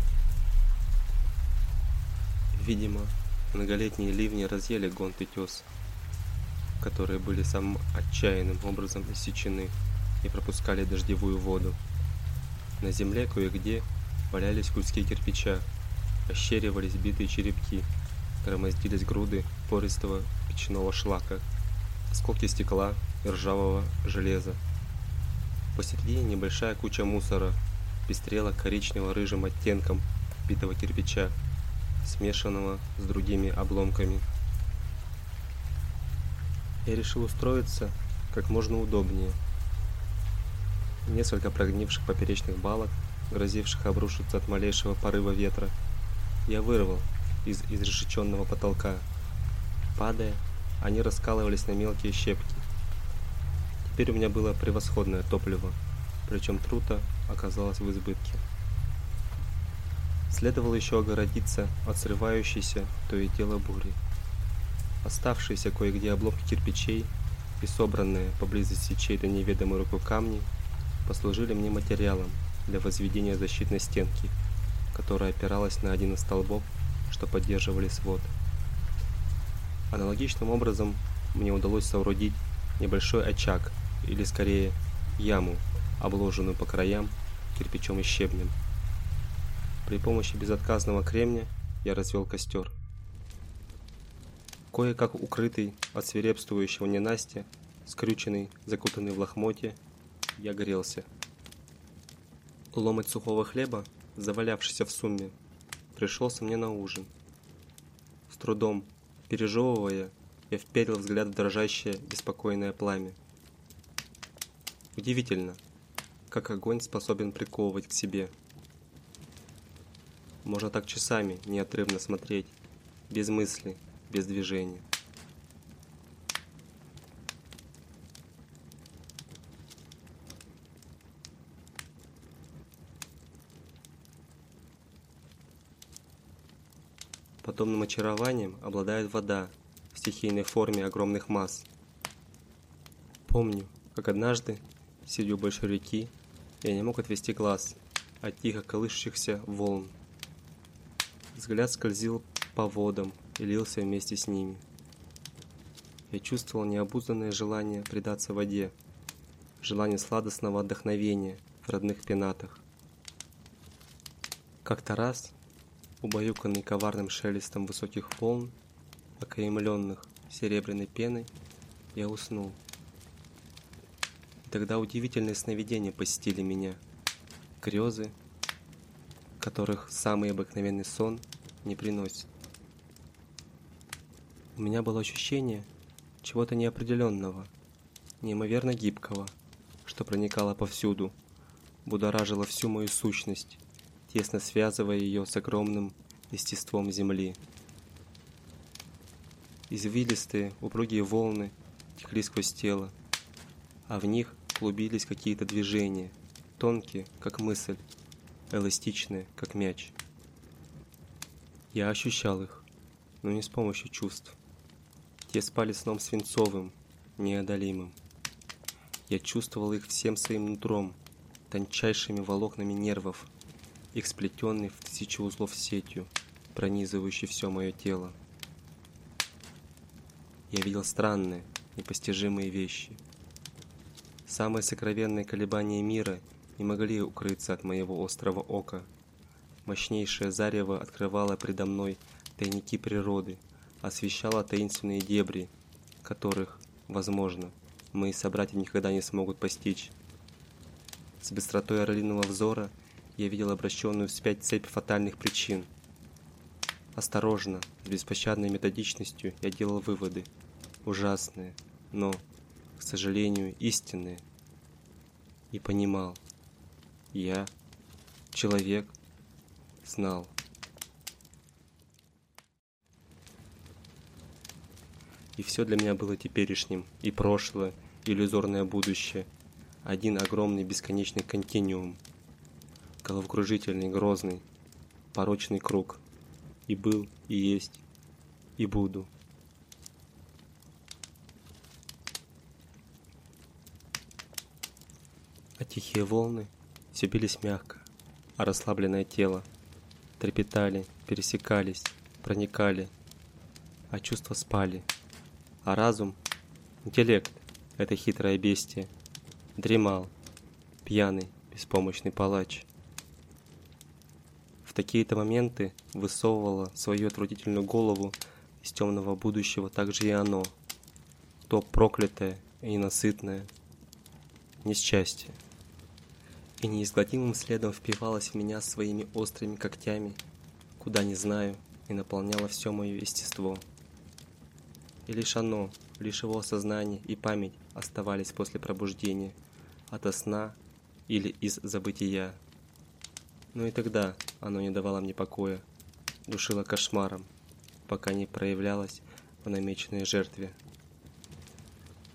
Видимо, Многолетние ливни разъели гонт и тес, которые были самым отчаянным образом иссечены и пропускали дождевую воду. На земле кое-где валялись куски кирпича, ощеривались битые черепки, громоздились груды пористого печного шлака, осколки стекла и ржавого железа. Посередине небольшая куча мусора пестрела коричнево-рыжим оттенком битого кирпича смешанного с другими обломками. Я решил устроиться как можно удобнее. Несколько прогнивших поперечных балок, грозивших обрушиться от малейшего порыва ветра, я вырвал из изрешеченного потолка. Падая, они раскалывались на мелкие щепки. Теперь у меня было превосходное топливо, причем трута оказалось в избытке. Следовало еще огородиться от срывающейся то и дело бури. Оставшиеся кое-где обломки кирпичей и собранные поблизости чьей-то неведомой рукой камни послужили мне материалом для возведения защитной стенки, которая опиралась на один из столбов, что поддерживали свод. Аналогичным образом мне удалось соорудить небольшой очаг, или скорее яму, обложенную по краям кирпичом и щебнем. При помощи безотказного кремня я развел костер. Кое-как укрытый от свирепствующего ненастья, скрюченный, закутанный в лохмотье, я грелся. Ломоть сухого хлеба, завалявшийся в сумме, пришелся мне на ужин. С трудом, пережевывая, я вперил взгляд в дрожащее, беспокойное пламя. Удивительно, как огонь способен приковывать к себе – можно так часами неотрывно смотреть, без мысли, без движения. Подобным очарованием обладает вода в стихийной форме огромных масс. Помню, как однажды, сидя у большой реки, я не мог отвести глаз от тихо колышущихся волн. Взгляд скользил по водам и лился вместе с ними. Я чувствовал необузданное желание предаться воде, желание сладостного отдохновения в родных пенатах. Как-то раз, убаюканный коварным шелестом высоких волн, окаймленных серебряной пеной, я уснул. И тогда удивительные сновидения посетили меня. Грезы, которых самый обыкновенный сон не приносит. У меня было ощущение чего-то неопределенного, неимоверно гибкого, что проникало повсюду, будоражило всю мою сущность, тесно связывая ее с огромным естеством Земли. Извилистые, упругие волны текли сквозь тело, а в них клубились какие-то движения, тонкие, как мысль, эластичные, как мяч. Я ощущал их, но не с помощью чувств. Те спали сном свинцовым, неодолимым. Я чувствовал их всем своим нутром, тончайшими волокнами нервов, их сплетенной в тысячу узлов сетью, пронизывающей все мое тело. Я видел странные, непостижимые вещи. Самые сокровенные колебания мира не могли укрыться от моего острого ока. Мощнейшее зарево открывало предо мной тайники природы, освещало таинственные дебри, которых, возможно, мои собратья никогда не смогут постичь. С быстротой орлиного взора я видел обращенную вспять цепь фатальных причин. Осторожно, с беспощадной методичностью я делал выводы, ужасные, но, к сожалению, истинные. И понимал, я, человек, знал. И все для меня было теперешним, и прошлое, и иллюзорное будущее. Один огромный бесконечный континуум. Головокружительный, грозный, порочный круг. И был, и есть, и буду. А тихие волны все бились мягко, а расслабленное тело трепетали, пересекались, проникали, а чувства спали, а разум, интеллект, это хитрое бестие, дремал, пьяный, беспомощный палач. В такие-то моменты высовывала свою отвратительную голову из темного будущего также и оно, то проклятое и ненасытное несчастье и неизгладимым следом впивалась в меня своими острыми когтями, куда не знаю, и наполняло все мое естество. И лишь оно, лишь его сознание и память оставались после пробуждения, ото сна или из забытия. Но и тогда оно не давало мне покоя, душило кошмаром, пока не проявлялось в намеченной жертве.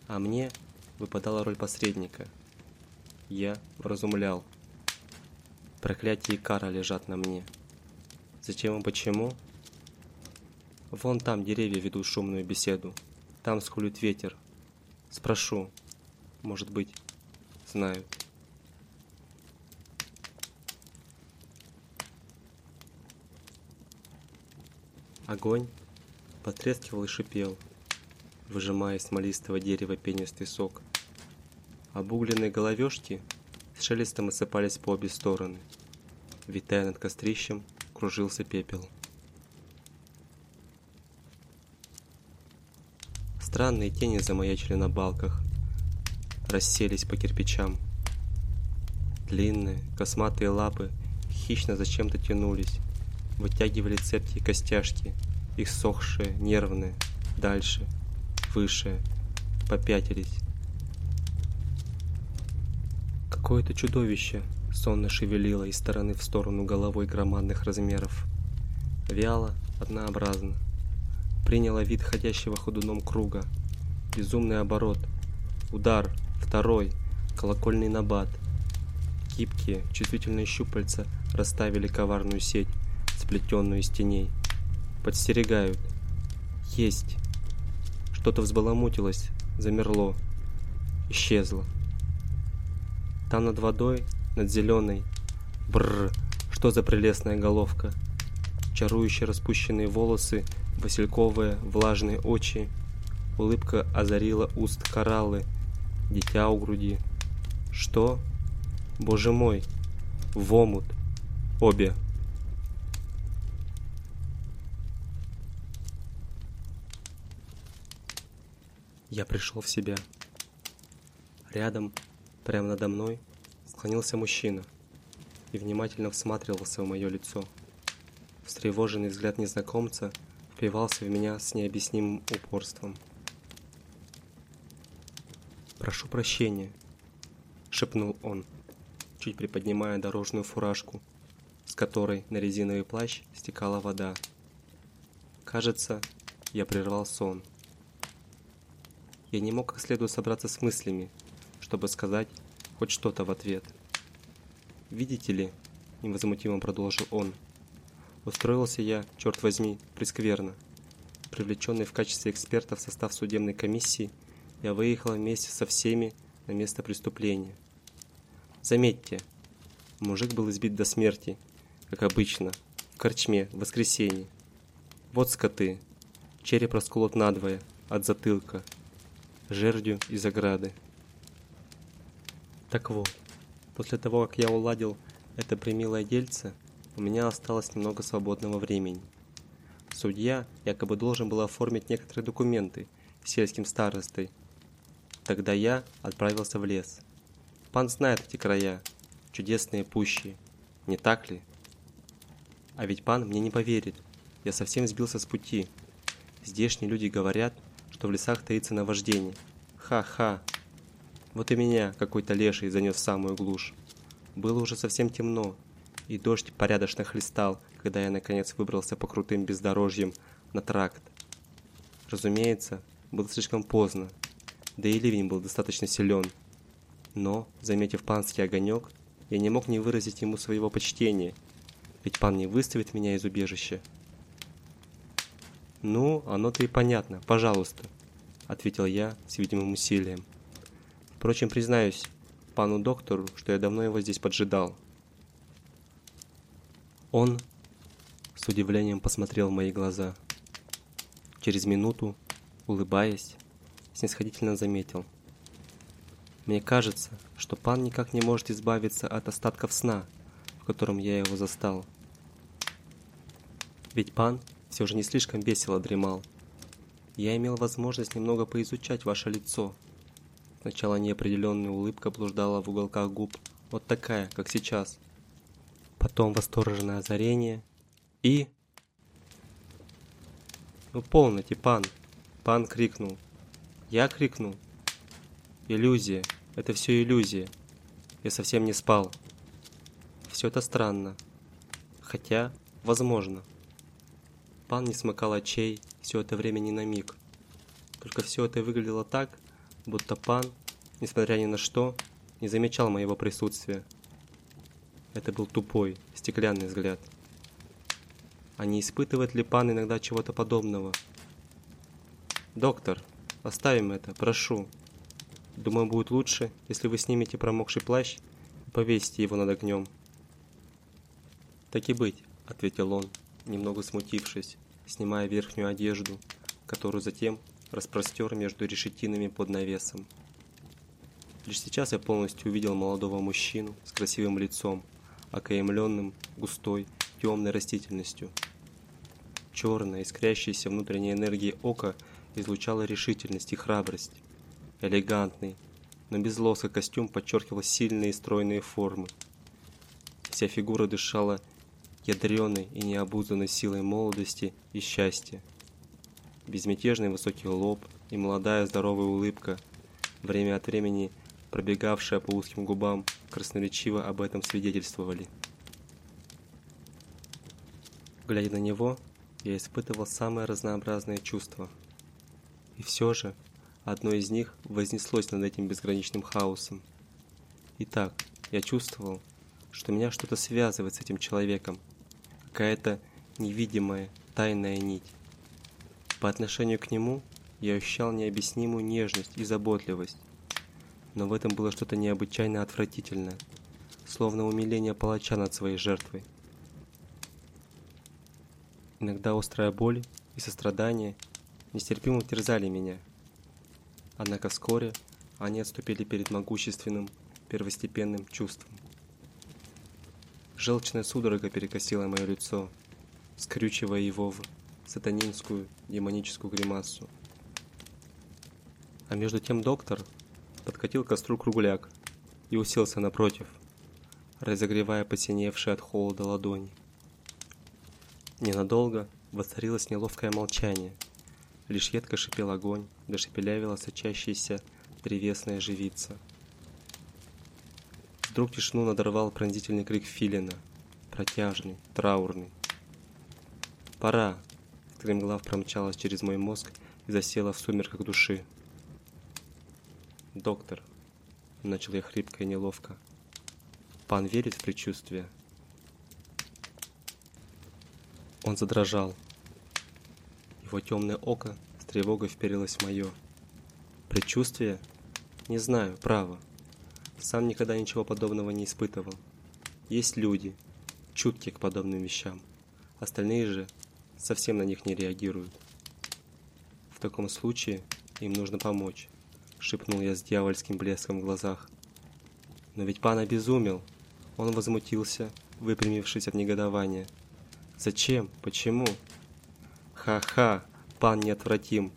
А мне выпадала роль посредника – я вразумлял. Проклятие и кара лежат на мне. Зачем и почему? Вон там деревья ведут шумную беседу. Там скулит ветер. Спрошу. Может быть, знают. Огонь потрескивал и шипел, выжимая из смолистого дерева пенистый сок – Обугленные головешки с шелестом осыпались по обе стороны. Витая над кострищем, кружился пепел. Странные тени замаячили на балках, расселись по кирпичам. Длинные, косматые лапы хищно зачем-то тянулись, вытягивали цепкие костяшки, их сохшие, нервные, дальше, выше, попятились, Какое-то чудовище сонно шевелило из стороны в сторону головой громадных размеров. Вяло, однообразно. Приняло вид ходящего ходуном круга. Безумный оборот. Удар. Второй. Колокольный набат. Гибкие, чувствительные щупальца расставили коварную сеть, сплетенную из теней. Подстерегают. Есть. Что-то взбаламутилось, замерло, исчезло. Там над водой, над зеленой. Бррр, что за прелестная головка. Чарующие распущенные волосы, васильковые влажные очи. Улыбка озарила уст кораллы, дитя у груди. Что? Боже мой, в омут. Обе. Я пришел в себя. Рядом Прямо надо мной склонился мужчина. и внимательно всматривался в мое лицо. Встревоженный взгляд незнакомца впивался в меня с необъяснимым упорством. «Прошу прощения», — шепнул он, чуть приподнимая дорожную фуражку, с которой на резиновый плащ стекала вода. Кажется, я прервал сон. Я не мог как следует собраться с мыслями, чтобы сказать хоть что-то в ответ. «Видите ли», – невозмутимо продолжил он, – «устроился я, черт возьми, прескверно. Привлеченный в качестве эксперта в состав судебной комиссии, я выехал вместе со всеми на место преступления. Заметьте, мужик был избит до смерти, как обычно, в корчме, в воскресенье. Вот скоты, череп расколот надвое, от затылка, жердью из ограды. Так вот, после того, как я уладил это примилое дельце, у меня осталось немного свободного времени. Судья якобы должен был оформить некоторые документы сельским старостой. Тогда я отправился в лес. Пан знает эти края, чудесные пущи, не так ли? А ведь пан мне не поверит. Я совсем сбился с пути. Здешние люди говорят, что в лесах таится наваждение. Ха-ха. Вот и меня какой-то леший занес в самую глушь. Было уже совсем темно, и дождь порядочно хлестал, когда я наконец выбрался по крутым бездорожьям на тракт. Разумеется, было слишком поздно, да и ливень был достаточно силен. Но, заметив панский огонек, я не мог не выразить ему своего почтения, ведь пан не выставит меня из убежища. «Ну, оно-то и понятно, пожалуйста», — ответил я с видимым усилием. Впрочем, признаюсь пану доктору, что я давно его здесь поджидал. Он с удивлением посмотрел в мои глаза. Через минуту, улыбаясь, снисходительно заметил. Мне кажется, что пан никак не может избавиться от остатков сна, в котором я его застал. Ведь пан все же не слишком весело дремал. Я имел возможность немного поизучать ваше лицо. Сначала неопределенная улыбка блуждала в уголках губ, вот такая, как сейчас. Потом восторженное озарение и... «Ну полноте, пан!» Пан крикнул. Я крикнул. «Иллюзия! Это все иллюзия! Я совсем не спал!» Все это странно. Хотя, возможно. Пан не смыкал очей все это время ни на миг. Только все это выглядело так, будто пан, несмотря ни на что, не замечал моего присутствия. Это был тупой, стеклянный взгляд. А не испытывает ли пан иногда чего-то подобного? «Доктор, оставим это, прошу. Думаю, будет лучше, если вы снимете промокший плащ и повесите его над огнем». «Так и быть», — ответил он, немного смутившись снимая верхнюю одежду, которую затем распростер между решетинами под навесом. Лишь сейчас я полностью увидел молодого мужчину с красивым лицом, окаемленным густой темной растительностью. Черная, искрящаяся внутренняя энергия ока излучала решительность и храбрость. Элегантный, но безлосый костюм подчеркивал сильные стройные формы. Вся фигура дышала ядреной и необузданной силой молодости и счастья. Безмятежный высокий лоб и молодая здоровая улыбка, время от времени пробегавшая по узким губам, красноречиво об этом свидетельствовали. Глядя на него, я испытывал самые разнообразные чувства. И все же, одно из них вознеслось над этим безграничным хаосом. Итак, я чувствовал, что меня что-то связывает с этим человеком, какая-то невидимая тайная нить. По отношению к нему я ощущал необъяснимую нежность и заботливость, но в этом было что-то необычайно отвратительное, словно умиление палача над своей жертвой. Иногда острая боль и сострадание нестерпимо терзали меня. Однако вскоре они отступили перед могущественным первостепенным чувством. Желчная судорога перекосила мое лицо, скрючивая его в сатанинскую демоническую гримасу. А между тем доктор подкатил к костру кругляк и уселся напротив, разогревая посиневшие от холода ладони. Ненадолго воцарилось неловкое молчание. Лишь едко шипел огонь, да шепелявила сочащаяся древесная живица. Вдруг тишину надорвал пронзительный крик филина, протяжный, траурный. «Пора!» — стремглав промчалась через мой мозг и засела в сумерках души. «Доктор», — начал я хрипко и неловко, — «пан верит в предчувствие?» Он задрожал. Его темное око с тревогой вперилось в мое. Предчувствие? Не знаю, право. Сам никогда ничего подобного не испытывал. Есть люди, чуткие к подобным вещам. Остальные же совсем на них не реагируют. В таком случае им нужно помочь, шепнул я с дьявольским блеском в глазах. Но ведь пан обезумел. Он возмутился, выпрямившись от негодования. Зачем? Почему? Ха-ха, пан неотвратим.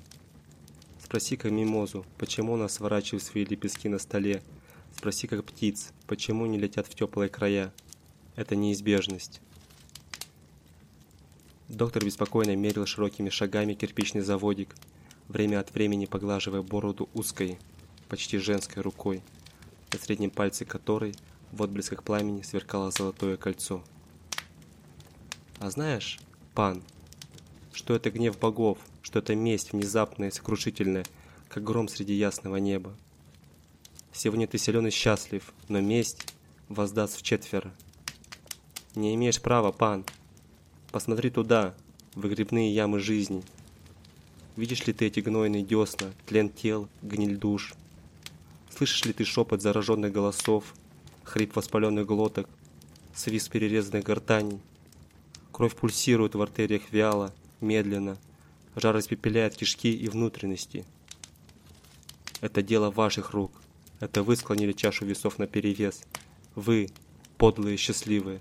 Спроси как мимозу, почему она сворачивает свои лепестки на столе. Спроси как птиц, почему не летят в теплые края. Это неизбежность. Доктор беспокойно мерил широкими шагами кирпичный заводик, время от времени поглаживая бороду узкой, почти женской рукой, на среднем пальце которой в отблесках пламени сверкало золотое кольцо. А знаешь, пан, что это гнев богов, что это месть внезапная и сокрушительная, как гром среди ясного неба. Сегодня ты силен и счастлив, но месть воздаст в четверо. Не имеешь права, пан. Посмотри туда, выгребные ямы жизни. Видишь ли ты эти гнойные десна, тлен тел, гниль душ? Слышишь ли ты шепот зараженных голосов, хрип воспаленных глоток, свист перерезанных гортаней? Кровь пульсирует в артериях вяло, медленно. Жар испепеляет кишки и внутренности. Это дело ваших рук. Это вы склонили чашу весов на перевес. Вы, подлые счастливые.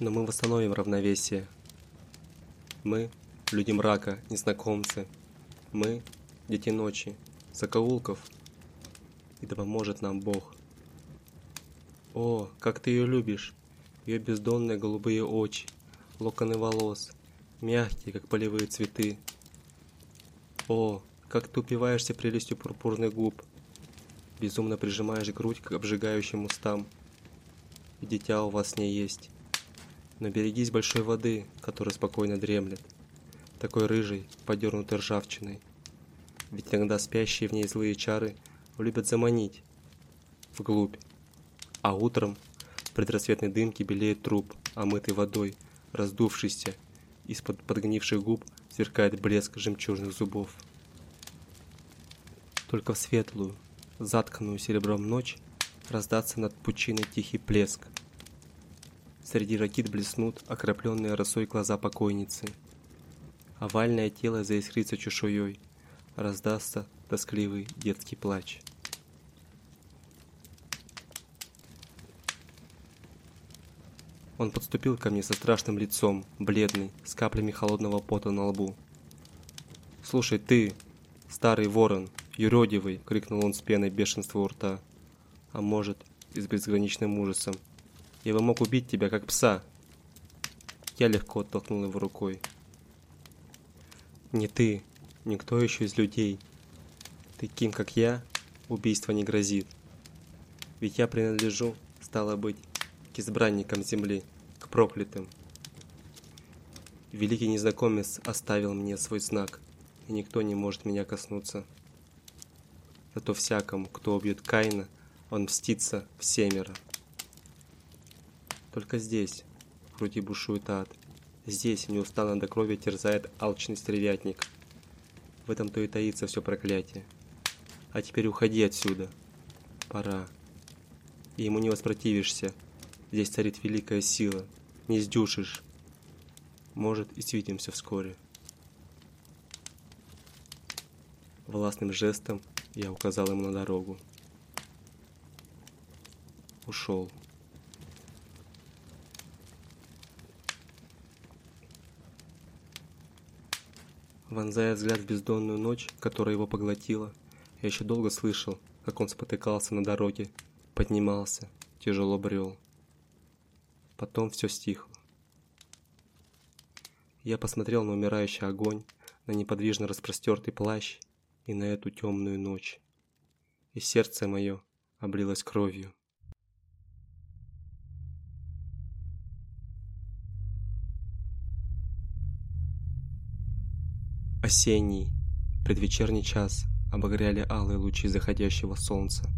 Но мы восстановим равновесие. Мы, люди мрака, незнакомцы. Мы, дети ночи, закоулков. И да поможет нам Бог. О, как ты ее любишь! ее бездонные голубые очи, локоны волос, мягкие, как полевые цветы. О, как ты упиваешься прелестью пурпурных губ, безумно прижимаешь грудь к обжигающим устам. И дитя у вас не есть. Но берегись большой воды, которая спокойно дремлет, такой рыжей, подернутой ржавчиной. Ведь иногда спящие в ней злые чары любят заманить вглубь, а утром предрассветной дымке белеет труп, омытый водой, раздувшийся. Из-под подгнивших губ сверкает блеск жемчужных зубов. Только в светлую, затканную серебром ночь раздаться над пучиной тихий плеск. Среди ракит блеснут окропленные росой глаза покойницы. Овальное тело заискрится чешуей, раздастся тоскливый детский плач. Он подступил ко мне со страшным лицом, бледный, с каплями холодного пота на лбу. «Слушай, ты, старый ворон, юродивый!» — крикнул он с пеной бешенства у рта. «А может, и с безграничным ужасом. Я бы мог убить тебя, как пса!» Я легко оттолкнул его рукой. «Не ты, никто еще из людей. Таким, как я, убийство не грозит. Ведь я принадлежу, стало быть, к избранникам земли, к проклятым. Великий незнакомец оставил мне свой знак, и никто не может меня коснуться. Зато всякому, кто убьет Каина, он мстится в семеро. Только здесь, в груди бушует ад. Здесь неустанно до крови терзает алчный стервятник. В этом-то и таится все проклятие. А теперь уходи отсюда. Пора. И ему не воспротивишься, Здесь царит великая сила. Не сдюшишь. Может, и свидимся вскоре. Властным жестом я указал ему на дорогу. Ушел. Вонзая взгляд в бездонную ночь, которая его поглотила, я еще долго слышал, как он спотыкался на дороге, Поднимался, тяжело брел. Потом все стихло. Я посмотрел на умирающий огонь, на неподвижно распростертый плащ и на эту темную ночь. И сердце мое облилось кровью. Осенний, предвечерний час обогряли алые лучи заходящего солнца.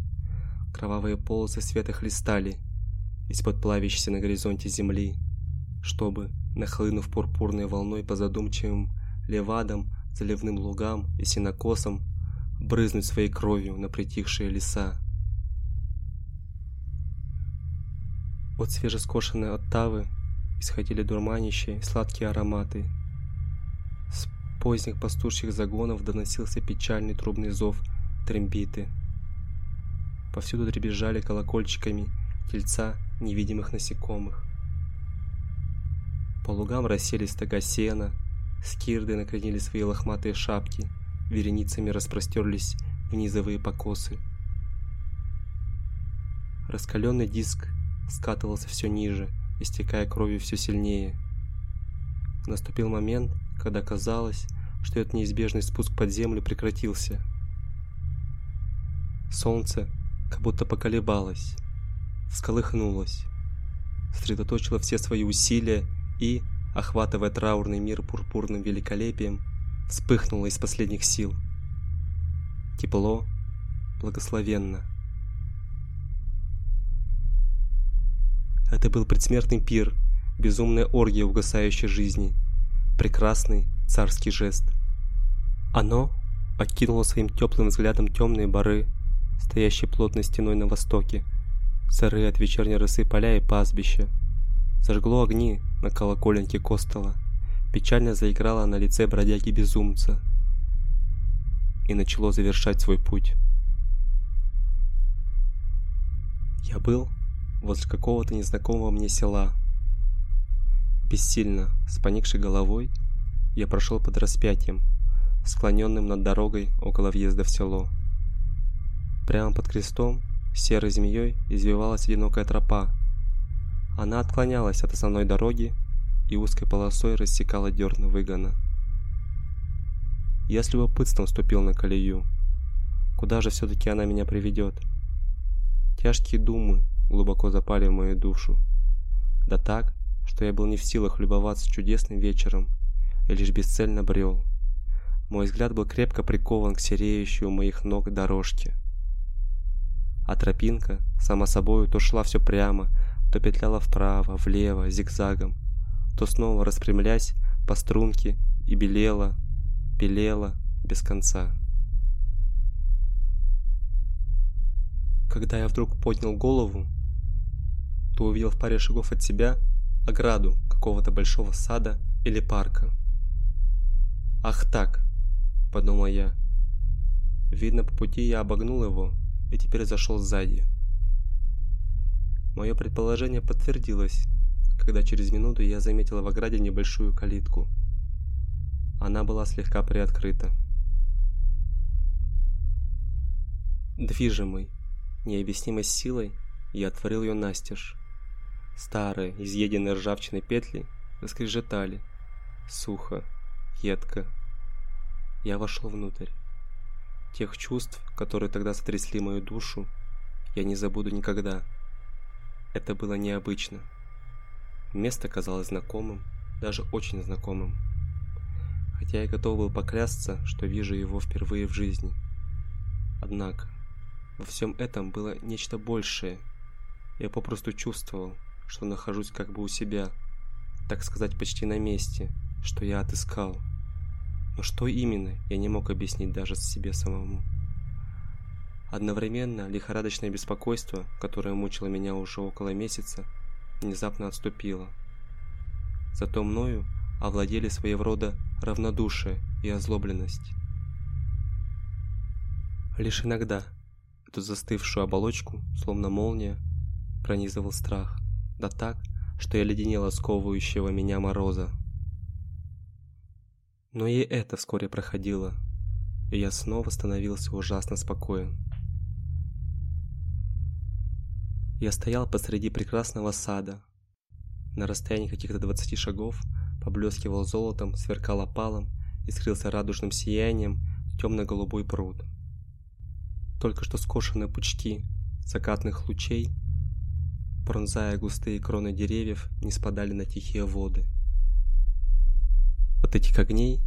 Кровавые полосы света хлестали из-под плавящейся на горизонте земли, чтобы, нахлынув пурпурной волной по задумчивым левадам, заливным лугам и сенокосам, брызнуть своей кровью на притихшие леса. От свежескошенной оттавы исходили дурманящие сладкие ароматы. Поздних пастушьих загонов доносился печальный трубный зов трембиты. Повсюду дребезжали колокольчиками тельца невидимых насекомых. По лугам расселись стога сена, скирды накренили свои лохматые шапки, вереницами распростерлись в низовые покосы. Раскаленный диск скатывался все ниже, истекая кровью все сильнее. Наступил момент, когда казалось, что этот неизбежный спуск под землю прекратился. Солнце как будто поколебалось, всколыхнулось, сосредоточило все свои усилия и, охватывая траурный мир пурпурным великолепием, вспыхнуло из последних сил. Тепло, благословенно. Это был предсмертный пир, безумная оргия угасающей жизни, прекрасный царский жест. Оно окинуло своим теплым взглядом темные бары, стоящие плотной стеной на востоке, сырые от вечерней росы поля и пастбища. Зажгло огни на колоколенке Костола, печально заиграло на лице бродяги-безумца и начало завершать свой путь. Я был возле какого-то незнакомого мне села. Бессильно, с поникшей головой, я прошел под распятием, склоненным над дорогой около въезда в село. Прямо под крестом серой змеей извивалась одинокая тропа. Она отклонялась от основной дороги и узкой полосой рассекала дерн выгона. Я с любопытством ступил на колею. Куда же все-таки она меня приведет? Тяжкие думы глубоко запали в мою душу. Да так, что я был не в силах любоваться чудесным вечером и лишь бесцельно брел. Мой взгляд был крепко прикован к сереющей у моих ног дорожке. А тропинка, сама собой, то шла все прямо, то петляла вправо, влево, зигзагом, то снова распрямляясь по струнке и белела, белела без конца. Когда я вдруг поднял голову, то увидел в паре шагов от себя ограду какого-то большого сада или парка. «Ах так!» – подумал я. Видно, по пути я обогнул его и теперь зашел сзади. Мое предположение подтвердилось, когда через минуту я заметила в ограде небольшую калитку. Она была слегка приоткрыта. Движимый, необъяснимой силой, я отворил ее настежь. Старые, изъеденные ржавчиной петли заскрежетали. Сухо, едко. Я вошел внутрь. Тех чувств, которые тогда сотрясли мою душу, я не забуду никогда. Это было необычно. Место казалось знакомым, даже очень знакомым. Хотя я готов был поклясться, что вижу его впервые в жизни. Однако, во всем этом было нечто большее. Я попросту чувствовал, что нахожусь как бы у себя, так сказать, почти на месте, что я отыскал. Но что именно, я не мог объяснить даже себе самому. Одновременно лихорадочное беспокойство, которое мучило меня уже около месяца, внезапно отступило. Зато мною овладели своего рода равнодушие и озлобленность. Лишь иногда эту застывшую оболочку, словно молния, пронизывал страх да так, что я леденела сковывающего меня мороза. Но и это вскоре проходило, и я снова становился ужасно спокоен. Я стоял посреди прекрасного сада. На расстоянии каких-то 20 шагов поблескивал золотом, сверкал опалом и скрылся радужным сиянием темно-голубой пруд. Только что скошенные пучки закатных лучей, пронзая густые кроны деревьев, не спадали на тихие воды. От этих огней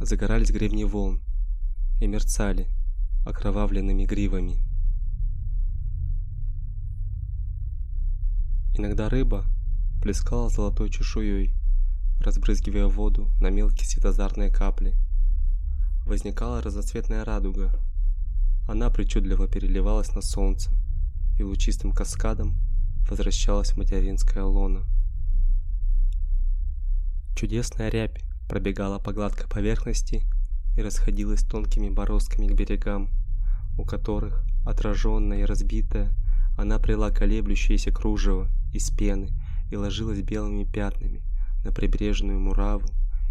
загорались гребни волн и мерцали окровавленными гривами. Иногда рыба плескала золотой чешуей, разбрызгивая воду на мелкие светозарные капли. Возникала разноцветная радуга. Она причудливо переливалась на солнце и лучистым каскадом возвращалась в материнское лоно. Чудесная рябь пробегала по гладкой поверхности и расходилась тонкими бороздками к берегам, у которых, отраженная и разбитая, она прила колеблющееся кружево из пены и ложилась белыми пятнами на прибрежную мураву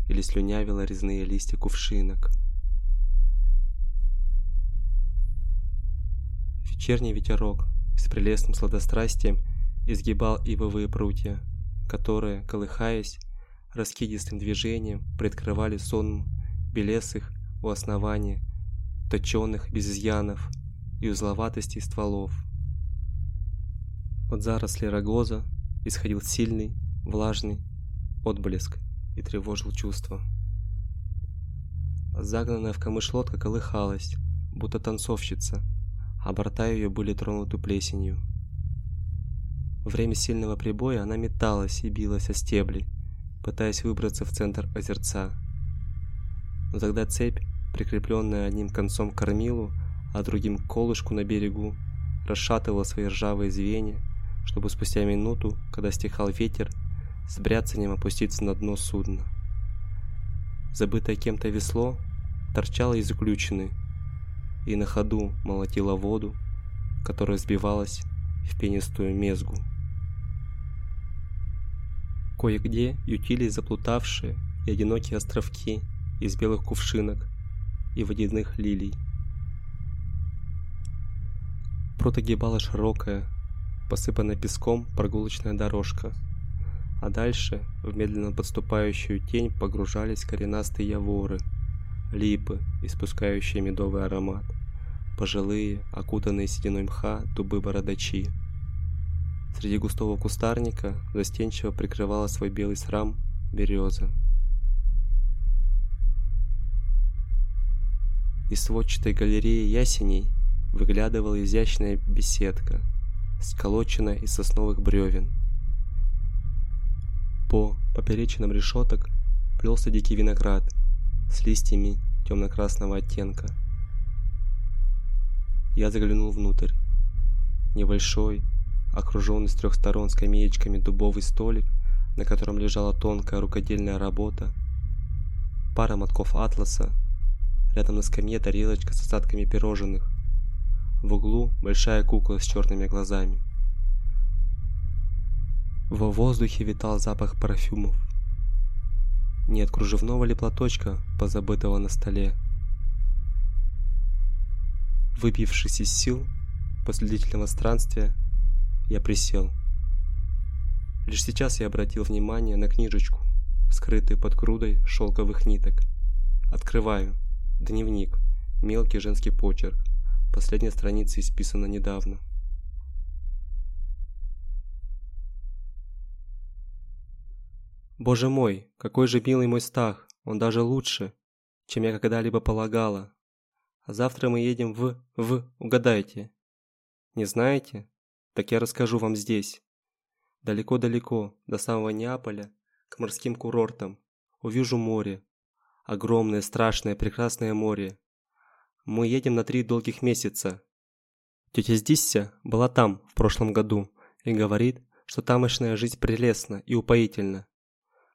или слюнявила резные листья кувшинок. Вечерний ветерок с прелестным сладострастием изгибал ивовые прутья, которые, колыхаясь, раскидистым движением приоткрывали сон белесых у основания, точенных без изъянов и узловатостей стволов. От зарослей рогоза исходил сильный, влажный отблеск и тревожил чувства. Загнанная в камыш лодка колыхалась, будто танцовщица, а борта ее были тронуты плесенью. Во время сильного прибоя она металась и билась о стебли, пытаясь выбраться в центр озерца. Но тогда цепь, прикрепленная одним концом к кормилу, а другим к колышку на берегу, расшатывала свои ржавые звенья, чтобы спустя минуту, когда стихал ветер, с бряцанием опуститься на дно судна. Забытое кем-то весло торчало из уключины и на ходу молотило воду, которая сбивалась в пенистую мезгу. Кое-где ютились заплутавшие и одинокие островки из белых кувшинок и водяных лилий. Пруд огибала широкая, посыпанная песком прогулочная дорожка, а дальше в медленно подступающую тень погружались коренастые яворы, липы, испускающие медовый аромат, пожилые, окутанные сединой мха дубы-бородачи. Среди густого кустарника застенчиво прикрывала свой белый срам береза. Из сводчатой галереи ясеней выглядывала изящная беседка – сколоченная из сосновых бревен. По поперечинам решеток плелся дикий виноград с листьями темно-красного оттенка. Я заглянул внутрь. Небольшой, окруженный с трех сторон скамеечками дубовый столик, на котором лежала тонкая рукодельная работа, пара мотков атласа, рядом на скамье тарелочка с остатками пирожных, в углу большая кукла с черными глазами. Во воздухе витал запах парфюмов. Нет кружевного ли платочка, позабытого на столе. Выпившись из сил после длительного странствия, я присел. Лишь сейчас я обратил внимание на книжечку, скрытую под грудой шелковых ниток. Открываю. Дневник. Мелкий женский почерк. Последняя страница исписана недавно. Боже мой, какой же милый мой Стах, он даже лучше, чем я когда-либо полагала. А завтра мы едем в... в... угадайте. Не знаете? Так я расскажу вам здесь. Далеко-далеко, до самого Неаполя, к морским курортам, увижу море. Огромное, страшное, прекрасное море. Мы едем на три долгих месяца. Тетя Здисся была там в прошлом году и говорит, что тамошняя жизнь прелестна и упоительна.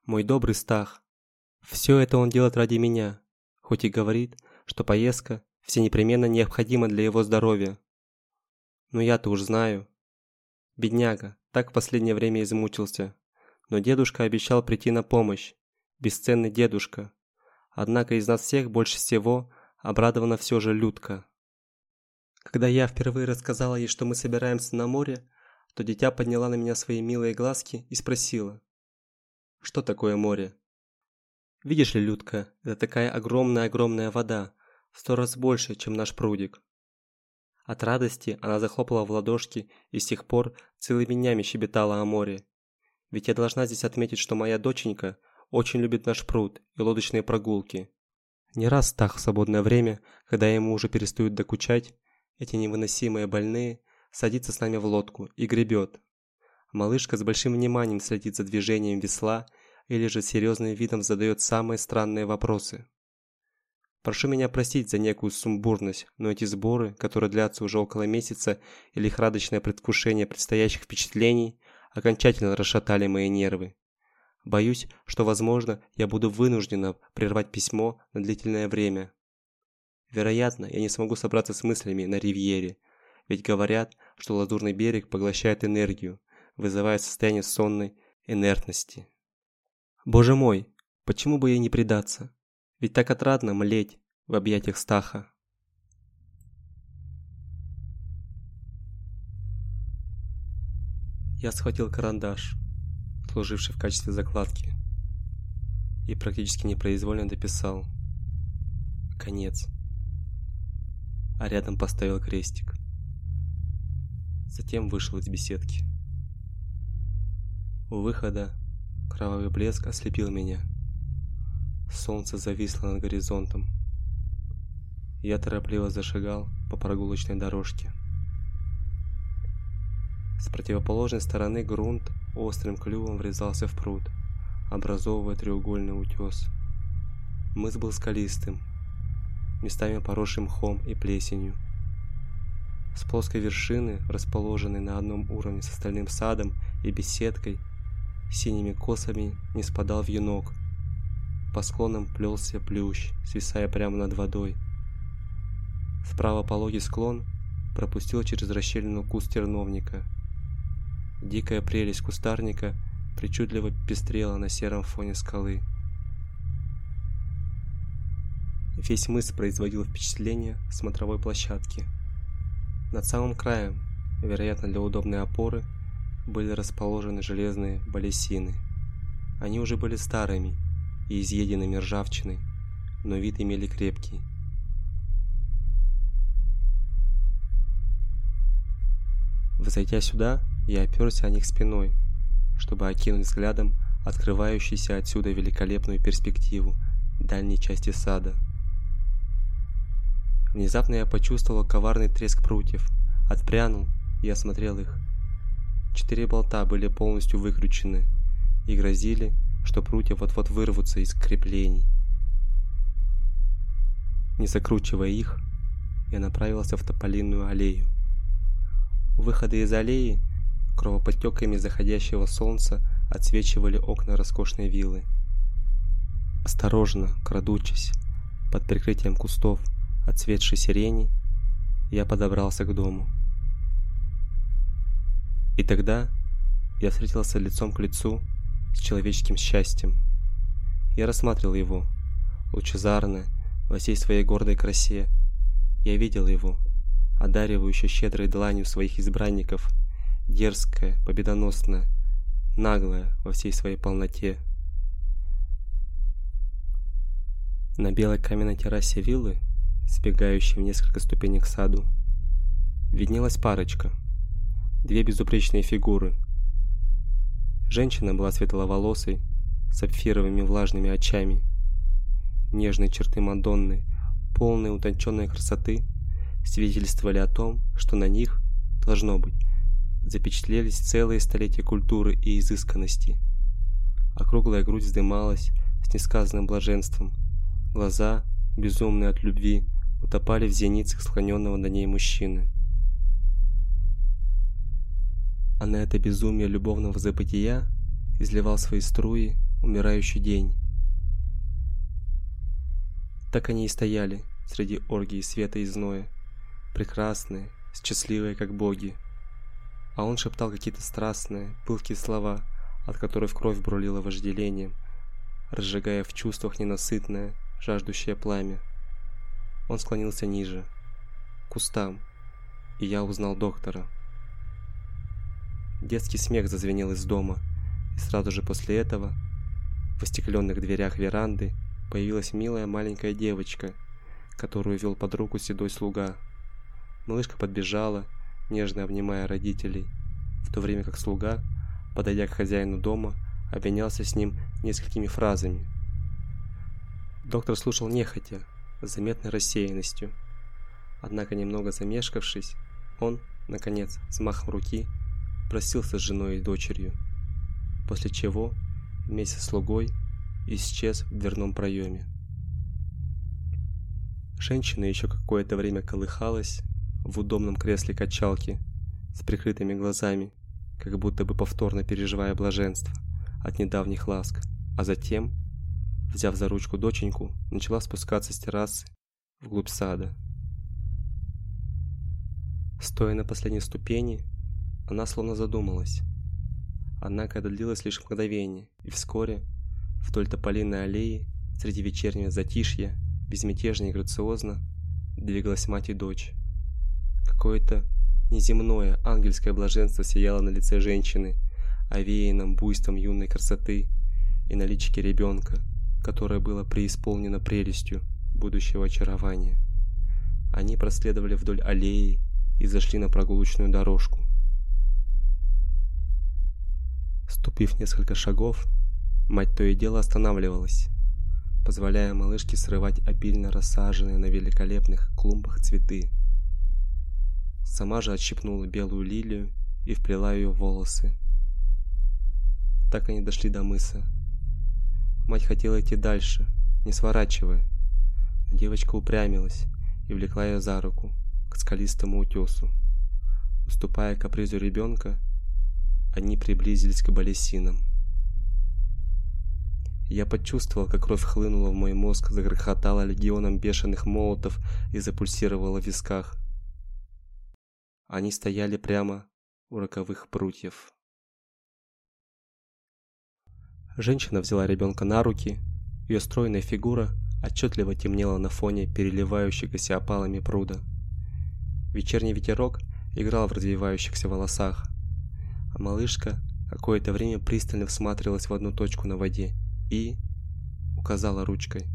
Мой добрый Стах. Все это он делает ради меня, хоть и говорит, что поездка все непременно необходима для его здоровья. Но я-то уж знаю. Бедняга, так в последнее время измучился. Но дедушка обещал прийти на помощь. Бесценный дедушка. Однако из нас всех больше всего обрадована все же Людка. Когда я впервые рассказала ей, что мы собираемся на море, то дитя подняла на меня свои милые глазки и спросила. «Что такое море?» «Видишь ли, Людка, это такая огромная-огромная вода, в сто раз больше, чем наш прудик». От радости она захлопала в ладошки и с тех пор целыми днями щебетала о море. Ведь я должна здесь отметить, что моя доченька очень любит наш пруд и лодочные прогулки. Не раз так в свободное время, когда ему уже перестают докучать, эти невыносимые больные, садится с нами в лодку и гребет. Малышка с большим вниманием следит за движением весла или же серьезным видом задает самые странные вопросы. Прошу меня простить за некую сумбурность, но эти сборы, которые длятся уже около месяца, и лихорадочное предвкушение предстоящих впечатлений, окончательно расшатали мои нервы. Боюсь, что, возможно, я буду вынуждена прервать письмо на длительное время. Вероятно, я не смогу собраться с мыслями на ривьере, ведь говорят, что лазурный берег поглощает энергию, вызывая состояние сонной инертности. Боже мой, почему бы ей не предаться? Ведь так отрадно млеть в объятиях Стаха. Я схватил карандаш, служивший в качестве закладки, и практически непроизвольно дописал «Конец», а рядом поставил крестик. Затем вышел из беседки. У выхода кровавый блеск ослепил меня. Солнце зависло над горизонтом. Я торопливо зашагал по прогулочной дорожке. С противоположной стороны грунт острым клювом врезался в пруд, образовывая треугольный утес. Мыс был скалистым, местами поросшим мхом и плесенью. С плоской вершины, расположенной на одном уровне с остальным садом и беседкой, синими косами не спадал вьюнок. По склонам плелся плющ, свисая прямо над водой. Справа пологий склон пропустил через расщелину куст терновника. Дикая прелесть кустарника причудливо пестрела на сером фоне скалы. Весь мыс производил впечатление смотровой площадки. Над самым краем, вероятно для удобной опоры, были расположены железные балесины. Они уже были старыми и изъеденными ржавчиной, но вид имели крепкий. Взойдя сюда, я оперся о них спиной, чтобы окинуть взглядом открывающуюся отсюда великолепную перспективу дальней части сада. Внезапно я почувствовал коварный треск прутьев, отпрянул и осмотрел их. Четыре болта были полностью выкручены и грозили, что прутья вот-вот вырвутся из креплений. Не закручивая их, я направился в тополинную аллею. У выхода из аллеи кровоподтеками заходящего солнца отсвечивали окна роскошной виллы. Осторожно, крадучись, под прикрытием кустов, отцветшей сирени, я подобрался к дому. И тогда я встретился лицом к лицу с человеческим счастьем. Я рассматривал его, лучезарное, во всей своей гордой красе. Я видел его, одаривающее щедрой дланью своих избранников, дерзкое, победоносное, наглое во всей своей полноте. На белой каменной террасе виллы сбегающей в несколько ступенек к саду, виднелась парочка, две безупречные фигуры. Женщина была светловолосой, с сапфировыми влажными очами. Нежные черты Мадонны, полные утонченной красоты, свидетельствовали о том, что на них, должно быть, запечатлелись целые столетия культуры и изысканности. Округлая грудь вздымалась с несказанным блаженством, глаза, безумные от любви, утопали в зеницах склоненного на ней мужчины. А на это безумие любовного забытия изливал свои струи умирающий день. Так они и стояли среди оргии света и зноя, прекрасные, счастливые, как боги. А он шептал какие-то страстные, пылкие слова, от которых кровь брулила вожделением, разжигая в чувствах ненасытное, жаждущее пламя. Он склонился ниже, к кустам, и я узнал доктора. Детский смех зазвенел из дома, и сразу же после этого в остекленных дверях веранды появилась милая маленькая девочка, которую вел под руку седой слуга. Малышка подбежала, нежно обнимая родителей, в то время как слуга, подойдя к хозяину дома, обменялся с ним несколькими фразами. Доктор слушал нехотя, с заметной рассеянностью. Однако, немного замешкавшись, он, наконец, взмахом руки, простился с женой и дочерью, после чего, вместе с слугой, исчез в дверном проеме. Женщина еще какое-то время колыхалась в удобном кресле качалки с прикрытыми глазами, как будто бы повторно переживая блаженство от недавних ласк, а затем, взяв за ручку доченьку, начала спускаться с террасы вглубь сада. Стоя на последней ступени, она словно задумалась. Однако это длилось лишь мгновение, и вскоре вдоль тополиной аллеи среди вечернего затишья безмятежно и грациозно двигалась мать и дочь. Какое-то неземное ангельское блаженство сияло на лице женщины, овеянном буйством юной красоты и на личике ребенка, которое было преисполнено прелестью будущего очарования. Они проследовали вдоль аллеи и зашли на прогулочную дорожку. Ступив несколько шагов, мать то и дело останавливалась, позволяя малышке срывать обильно рассаженные на великолепных клумбах цветы. Сама же отщипнула белую лилию и вплела ее в волосы. Так они дошли до мыса. Мать хотела идти дальше, не сворачивая, но девочка упрямилась и влекла ее за руку к скалистому утесу. Уступая капризу ребенка, они приблизились к балесинам. Я почувствовал, как кровь хлынула в мой мозг, загрохотала легионом бешеных молотов и запульсировала в висках. Они стояли прямо у роковых прутьев. Женщина взяла ребенка на руки, ее стройная фигура отчетливо темнела на фоне переливающегося опалами пруда. Вечерний ветерок играл в развивающихся волосах, а малышка какое-то время пристально всматривалась в одну точку на воде и указала ручкой.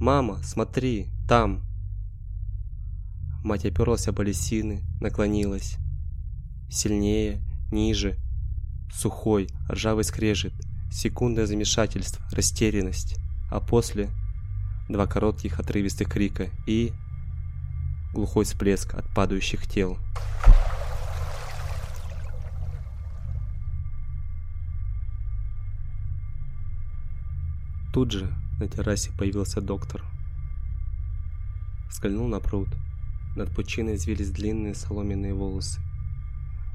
«Мама, смотри, там!» Мать оперлась об алисины, наклонилась. Сильнее, ниже. Сухой, ржавый скрежет, секундное замешательство, растерянность. А после два коротких отрывистых крика и глухой всплеск от падающих тел. Тут же на террасе появился доктор. Скользнул на пруд. Над пучиной извились длинные соломенные волосы.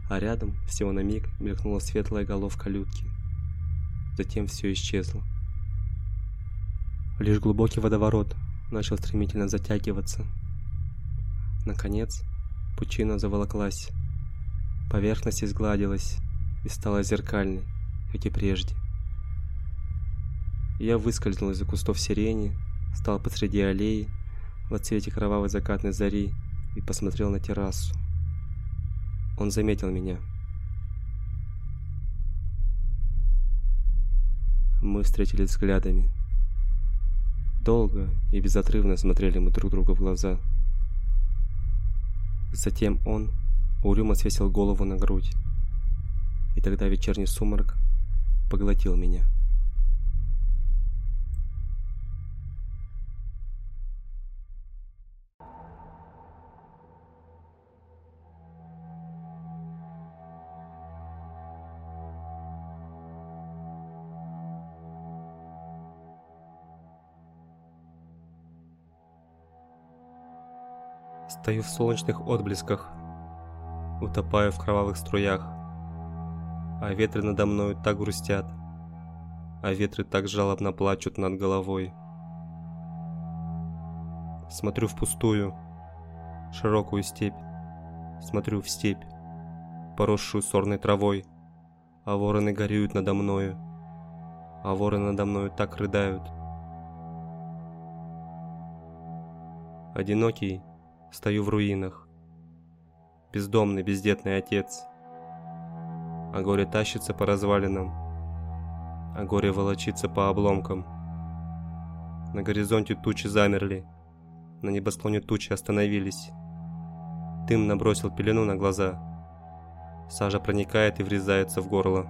А рядом, всего на миг, мелькнула светлая головка Людки. Затем все исчезло. Лишь глубокий водоворот начал стремительно затягиваться. Наконец, пучина заволоклась. Поверхность изгладилась и стала зеркальной, как и прежде. Я выскользнул из-за кустов сирени, стал посреди аллеи в цвете кровавой закатной зари и посмотрел на террасу. Он заметил меня. Мы встретились взглядами. Долго и безотрывно смотрели мы друг другу в глаза. Затем он угрюмо свесил голову на грудь. И тогда вечерний сумрак поглотил меня. Стою в солнечных отблесках, утопаю в кровавых струях, а ветры надо мною так грустят, а ветры так жалобно плачут над головой. Смотрю в пустую, широкую степь, смотрю в степь, поросшую сорной травой, а вороны горюют надо мною, а вороны надо мною так рыдают. Одинокий, стою в руинах. Бездомный, бездетный отец. а горе тащится по развалинам, а горе волочится по обломкам. На горизонте тучи замерли, на небосклоне тучи остановились. Дым набросил пелену на глаза. Сажа проникает и врезается в горло.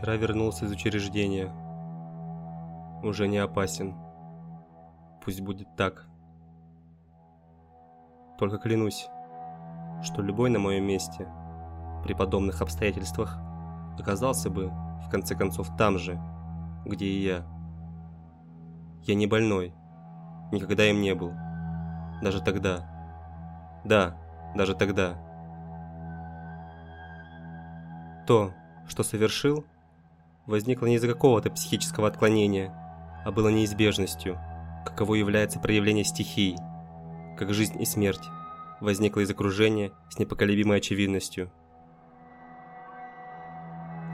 Вчера вернулся из учреждения. Уже не опасен. Пусть будет так. Только клянусь, что любой на моем месте, при подобных обстоятельствах, оказался бы, в конце концов, там же, где и я. Я не больной, никогда им не был. Даже тогда. Да, даже тогда. То, что совершил, возникло не из-за какого-то психического отклонения, а было неизбежностью, каково является проявление стихий – как жизнь и смерть, возникла из окружения с непоколебимой очевидностью.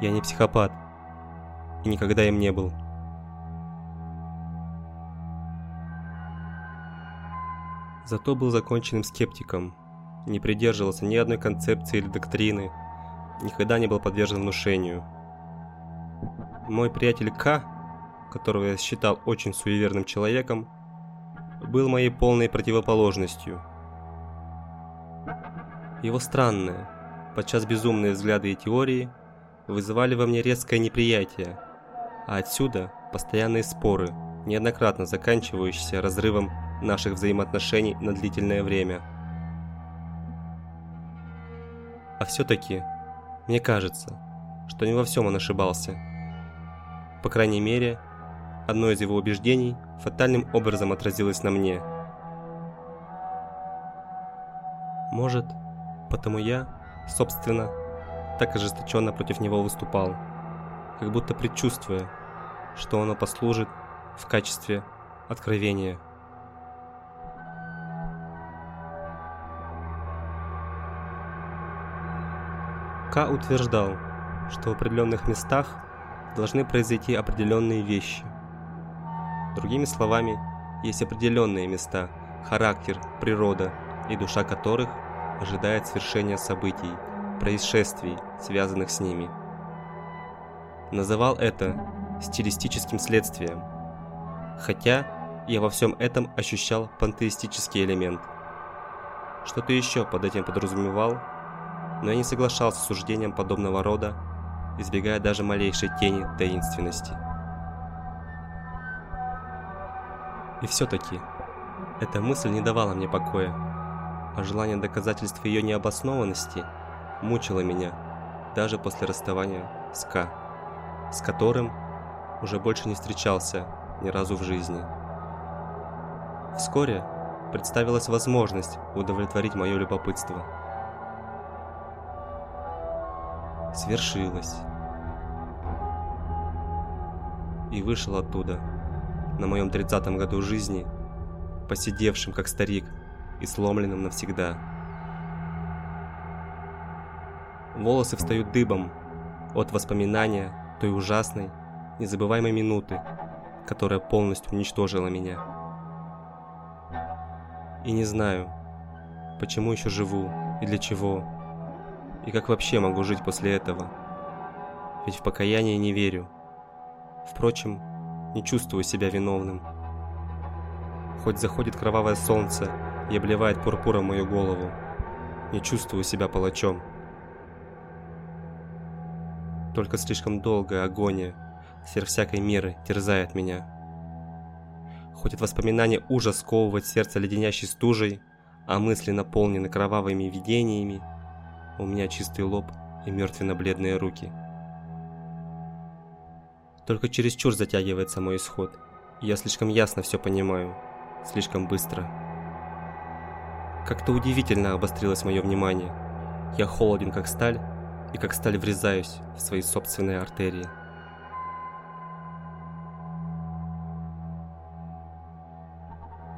Я не психопат, и никогда им не был. Зато был законченным скептиком, не придерживался ни одной концепции или доктрины, никогда не был подвержен внушению. Мой приятель К, которого я считал очень суеверным человеком, был моей полной противоположностью. Его странные, подчас безумные взгляды и теории вызывали во мне резкое неприятие, а отсюда постоянные споры, неоднократно заканчивающиеся разрывом наших взаимоотношений на длительное время. А все-таки, мне кажется, что не во всем он ошибался. По крайней мере, одно из его убеждений фатальным образом отразилось на мне. Может, потому я, собственно, так ожесточенно против него выступал, как будто предчувствуя, что оно послужит в качестве откровения. К утверждал, что в определенных местах должны произойти определенные вещи – Другими словами, есть определенные места, характер, природа и душа которых ожидает свершения событий, происшествий, связанных с ними. Называл это стилистическим следствием, хотя я во всем этом ощущал пантеистический элемент. Что-то еще под этим подразумевал, но я не соглашался с суждением подобного рода, избегая даже малейшей тени таинственности. И все-таки, эта мысль не давала мне покоя, а желание доказательства ее необоснованности мучило меня даже после расставания с К, с которым уже больше не встречался ни разу в жизни. Вскоре представилась возможность удовлетворить мое любопытство. Свершилось. И вышел оттуда на моем тридцатом году жизни, посидевшим как старик и сломленным навсегда. Волосы встают дыбом от воспоминания той ужасной, незабываемой минуты, которая полностью уничтожила меня. И не знаю, почему еще живу и для чего, и как вообще могу жить после этого. Ведь в покаяние не верю. Впрочем, не чувствую себя виновным. Хоть заходит кровавое солнце и обливает пурпуром мою голову, не чувствую себя палачом. Только слишком долгая агония, сверх всякой меры, терзает меня. Хоть от воспоминания ужас сковывает сердце леденящей стужей, а мысли наполнены кровавыми видениями, у меня чистый лоб и мертвенно-бледные руки – только чересчур затягивается мой исход. я слишком ясно все понимаю. Слишком быстро. Как-то удивительно обострилось мое внимание. Я холоден, как сталь, и как сталь врезаюсь в свои собственные артерии.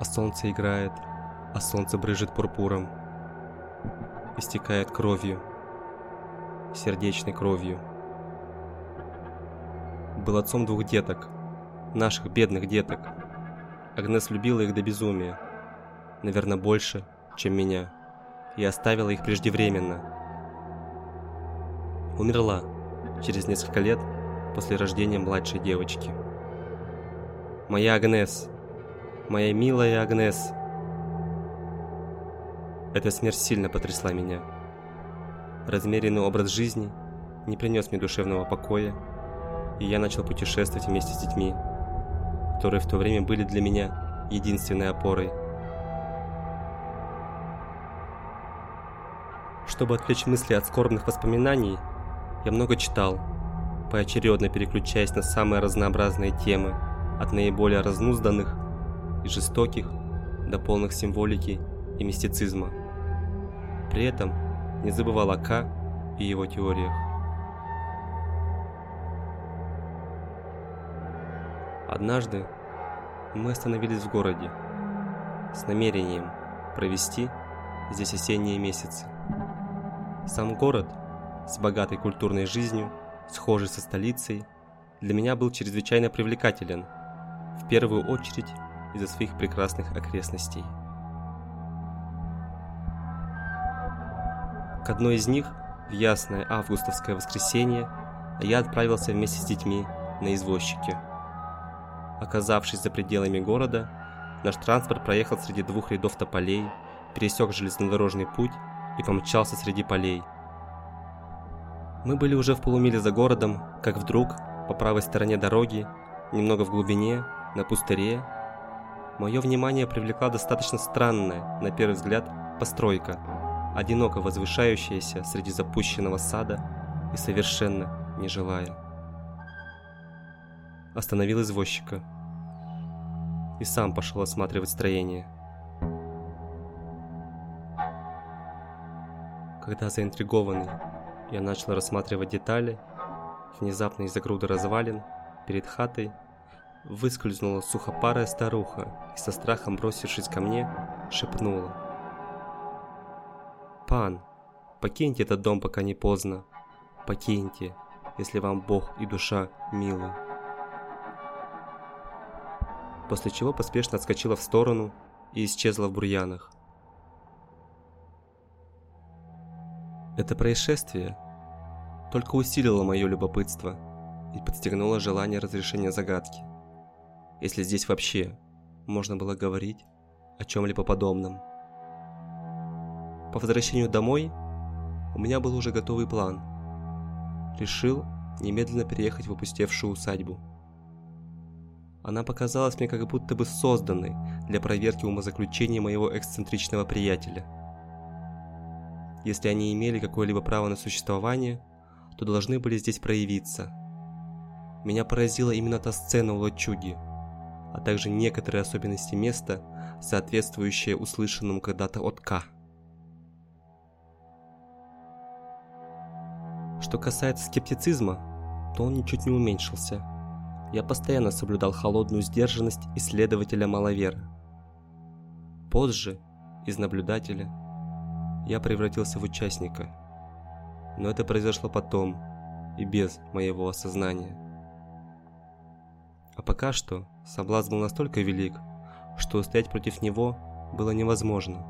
А солнце играет, а солнце брыжет пурпуром, истекает кровью, сердечной кровью был отцом двух деток, наших бедных деток. Агнес любила их до безумия. наверное, больше, чем меня, и оставила их преждевременно. Умерла через несколько лет после рождения младшей девочки. Моя Агнес, моя милая Агнес. Эта смерть сильно потрясла меня. Размеренный образ жизни не принес мне душевного покоя, и я начал путешествовать вместе с детьми, которые в то время были для меня единственной опорой. Чтобы отвлечь мысли от скорбных воспоминаний, я много читал, поочередно переключаясь на самые разнообразные темы, от наиболее разнузданных и жестоких до полных символики и мистицизма. При этом не забывал о К и его теориях. Однажды мы остановились в городе с намерением провести здесь осенние месяцы. Сам город с богатой культурной жизнью, схожий со столицей, для меня был чрезвычайно привлекателен, в первую очередь из-за своих прекрасных окрестностей. К одной из них, в ясное августовское воскресенье, я отправился вместе с детьми на извозчике. Оказавшись за пределами города, наш транспорт проехал среди двух рядов тополей, пересек железнодорожный путь и помчался среди полей. Мы были уже в полумиле за городом, как вдруг, по правой стороне дороги, немного в глубине, на пустыре, мое внимание привлекла достаточно странная, на первый взгляд, постройка, одиноко возвышающаяся среди запущенного сада и совершенно нежилая. Остановил извозчика и сам пошел осматривать строение. Когда заинтригованный, я начал рассматривать детали, внезапно из-за груды развалин перед хатой выскользнула сухопарая старуха и со страхом бросившись ко мне, шепнула. «Пан, покиньте этот дом, пока не поздно. Покиньте, если вам Бог и душа милы». После чего поспешно отскочила в сторону и исчезла в бурьянах. Это происшествие только усилило мое любопытство и подстегнуло желание разрешения загадки. Если здесь вообще можно было говорить о чем-либо подобном. По возвращению домой у меня был уже готовый план. Решил немедленно переехать в опустевшую усадьбу. Она показалась мне как будто бы созданной для проверки умозаключений моего эксцентричного приятеля – если они имели какое-либо право на существование, то должны были здесь проявиться. Меня поразила именно та сцена у лачуги, а также некоторые особенности места, соответствующие услышанному когда-то от К. Что касается скептицизма, то он ничуть не уменьшился. Я постоянно соблюдал холодную сдержанность исследователя маловера. Позже, из наблюдателя, я превратился в участника. Но это произошло потом и без моего осознания. А пока что соблазн был настолько велик, что устоять против него было невозможно.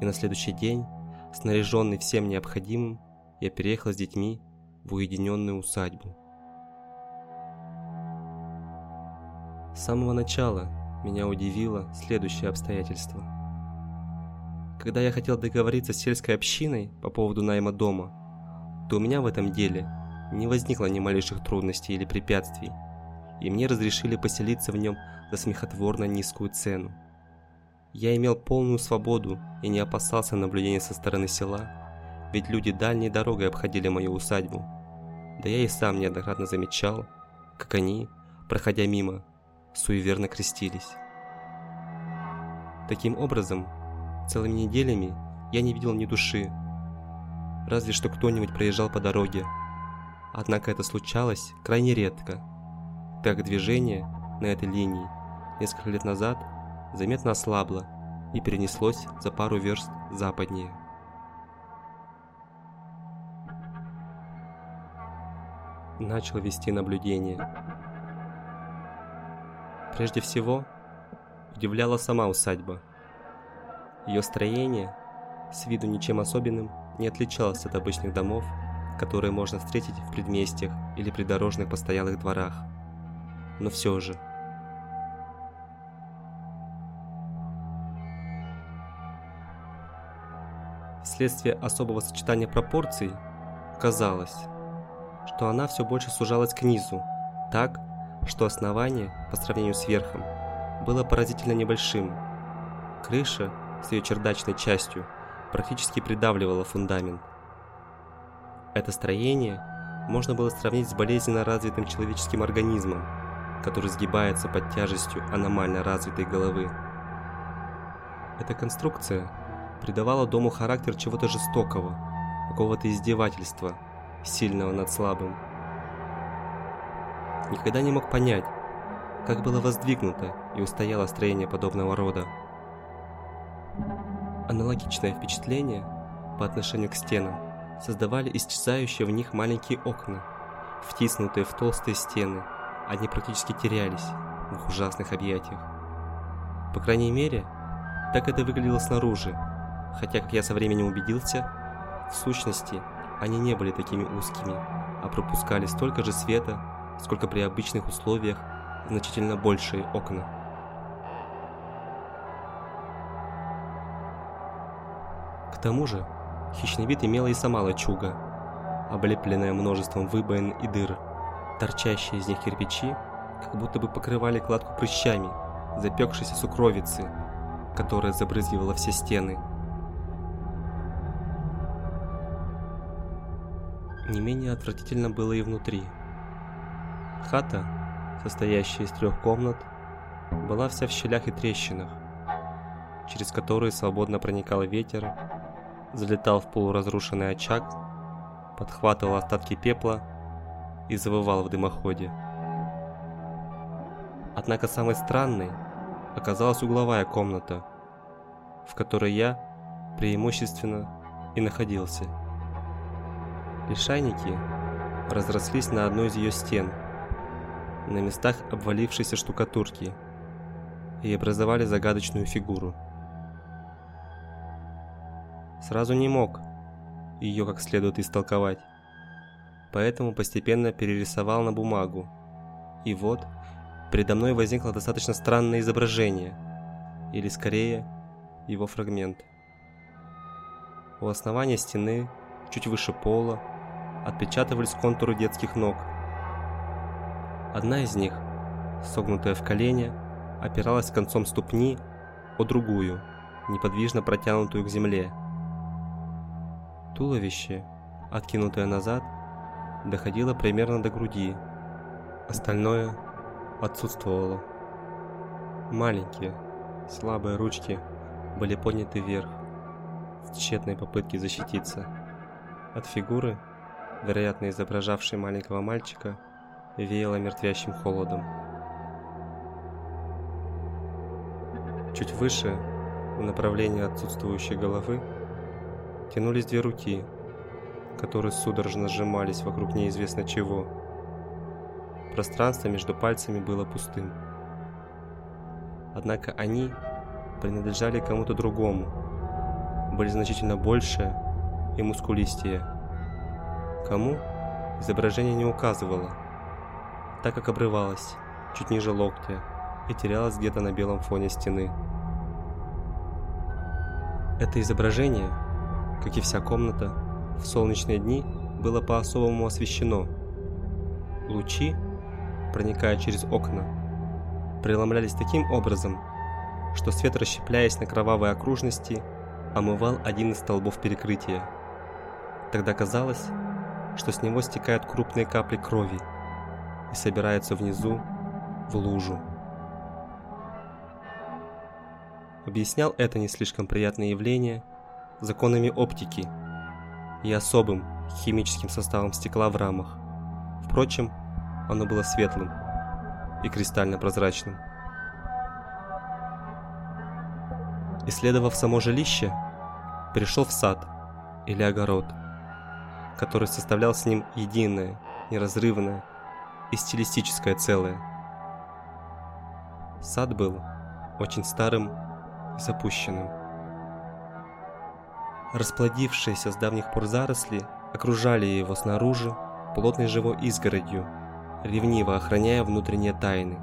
И на следующий день, снаряженный всем необходимым, я переехал с детьми в уединенную усадьбу. С самого начала меня удивило следующее обстоятельство – когда я хотел договориться с сельской общиной по поводу найма дома, то у меня в этом деле не возникло ни малейших трудностей или препятствий, и мне разрешили поселиться в нем за смехотворно низкую цену. Я имел полную свободу и не опасался наблюдения со стороны села, ведь люди дальней дорогой обходили мою усадьбу. Да я и сам неоднократно замечал, как они, проходя мимо, суеверно крестились. Таким образом, Целыми неделями я не видел ни души. Разве что кто-нибудь проезжал по дороге. Однако это случалось крайне редко, так как движение на этой линии несколько лет назад заметно ослабло и перенеслось за пару верст западнее. Начал вести наблюдение. Прежде всего, удивляла сама усадьба – Ее строение, с виду ничем особенным, не отличалось от обычных домов, которые можно встретить в предместьях или придорожных постоялых дворах. Но все же. Вследствие особого сочетания пропорций, казалось, что она все больше сужалась к низу, так, что основание, по сравнению с верхом, было поразительно небольшим. Крыша с ее чердачной частью практически придавливала фундамент. Это строение можно было сравнить с болезненно развитым человеческим организмом, который сгибается под тяжестью аномально развитой головы. Эта конструкция придавала дому характер чего-то жестокого, какого-то издевательства, сильного над слабым. Никогда не мог понять, как было воздвигнуто и устояло строение подобного рода. Аналогичное впечатление по отношению к стенам создавали исчезающие в них маленькие окна, втиснутые в толстые стены, они практически терялись в их ужасных объятиях. По крайней мере, так это выглядело снаружи, хотя, как я со временем убедился, в сущности, они не были такими узкими, а пропускали столько же света, сколько при обычных условиях значительно большие окна. К тому же, хищный вид имела и сама лачуга, облепленная множеством выбоин и дыр. Торчащие из них кирпичи как будто бы покрывали кладку прыщами, запекшейся сукровицы, которая забрызгивала все стены. Не менее отвратительно было и внутри. Хата, состоящая из трех комнат, была вся в щелях и трещинах, через которые свободно проникал ветер, залетал в полуразрушенный очаг, подхватывал остатки пепла и завывал в дымоходе. Однако самой странной оказалась угловая комната, в которой я преимущественно и находился. Лишайники разрослись на одной из ее стен, на местах обвалившейся штукатурки, и образовали загадочную фигуру. Сразу не мог ее как следует истолковать, поэтому постепенно перерисовал на бумагу. И вот, передо мной возникло достаточно странное изображение, или скорее, его фрагмент. У основания стены, чуть выше пола, отпечатывались контуры детских ног. Одна из них, согнутая в колене, опиралась концом ступни о другую, неподвижно протянутую к земле. Туловище, откинутое назад, доходило примерно до груди. Остальное отсутствовало. Маленькие, слабые ручки были подняты вверх в тщетной попытке защититься от фигуры, вероятно изображавшей маленького мальчика, веяло мертвящим холодом. Чуть выше, в направлении отсутствующей головы, тянулись две руки, которые судорожно сжимались вокруг неизвестно чего. Пространство между пальцами было пустым. Однако они принадлежали кому-то другому, были значительно больше и мускулистее. Кому? Изображение не указывало, так как обрывалось чуть ниже локтя и терялось где-то на белом фоне стены. Это изображение, как и вся комната, в солнечные дни было по-особому освещено. Лучи, проникая через окна, преломлялись таким образом, что свет, расщепляясь на кровавые окружности, омывал один из столбов перекрытия. Тогда казалось, что с него стекают крупные капли крови и собираются внизу в лужу. Объяснял это не слишком приятное явление законами оптики и особым химическим составом стекла в рамах. Впрочем, оно было светлым и кристально прозрачным. Исследовав само жилище, перешел в сад или огород – который составлял с ним единое, неразрывное и стилистическое целое. Сад был очень старым и запущенным. Расплодившиеся с давних пор заросли окружали его снаружи плотной живой изгородью, ревниво охраняя внутренние тайны.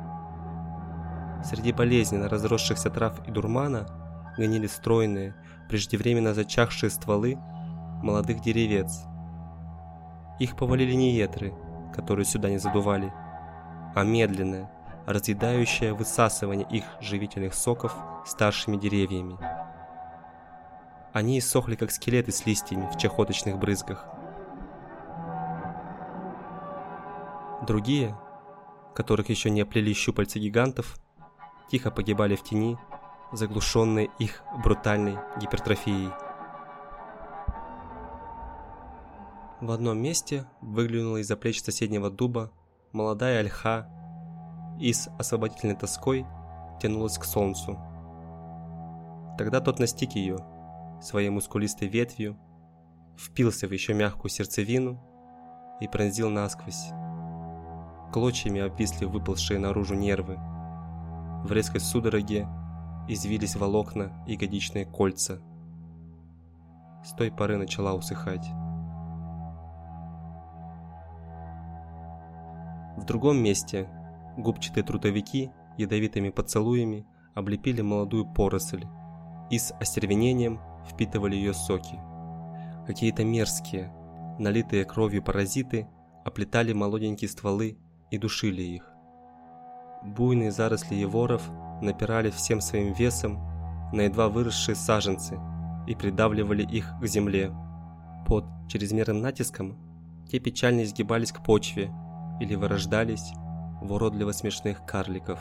Среди болезненно разросшихся трав и дурмана гонили стройные, преждевременно зачахшие стволы молодых деревец. Их повалили не ветры, которые сюда не задували, а медленное, разъедающее высасывание их живительных соков старшими деревьями. Они иссохли, как скелеты с листьями в чахоточных брызгах. Другие, которых еще не оплели щупальца гигантов, тихо погибали в тени, заглушенные их брутальной гипертрофией. В одном месте выглянула из-за плеч соседнего дуба молодая ольха и с освободительной тоской тянулась к солнцу. Тогда тот настиг ее своей мускулистой ветвью, впился в еще мягкую сердцевину и пронзил насквозь. Клочьями обвисли выползшие наружу нервы. В резкой судороге извились волокна и ягодичные кольца. С той поры начала усыхать. В другом месте губчатые трутовики ядовитыми поцелуями облепили молодую поросль и с остервенением впитывали ее соки. Какие-то мерзкие, налитые кровью паразиты оплетали молоденькие стволы и душили их. Буйные заросли еворов напирали всем своим весом на едва выросшие саженцы и придавливали их к земле. Под чрезмерным натиском те печально изгибались к почве или вырождались в уродливо смешных карликов.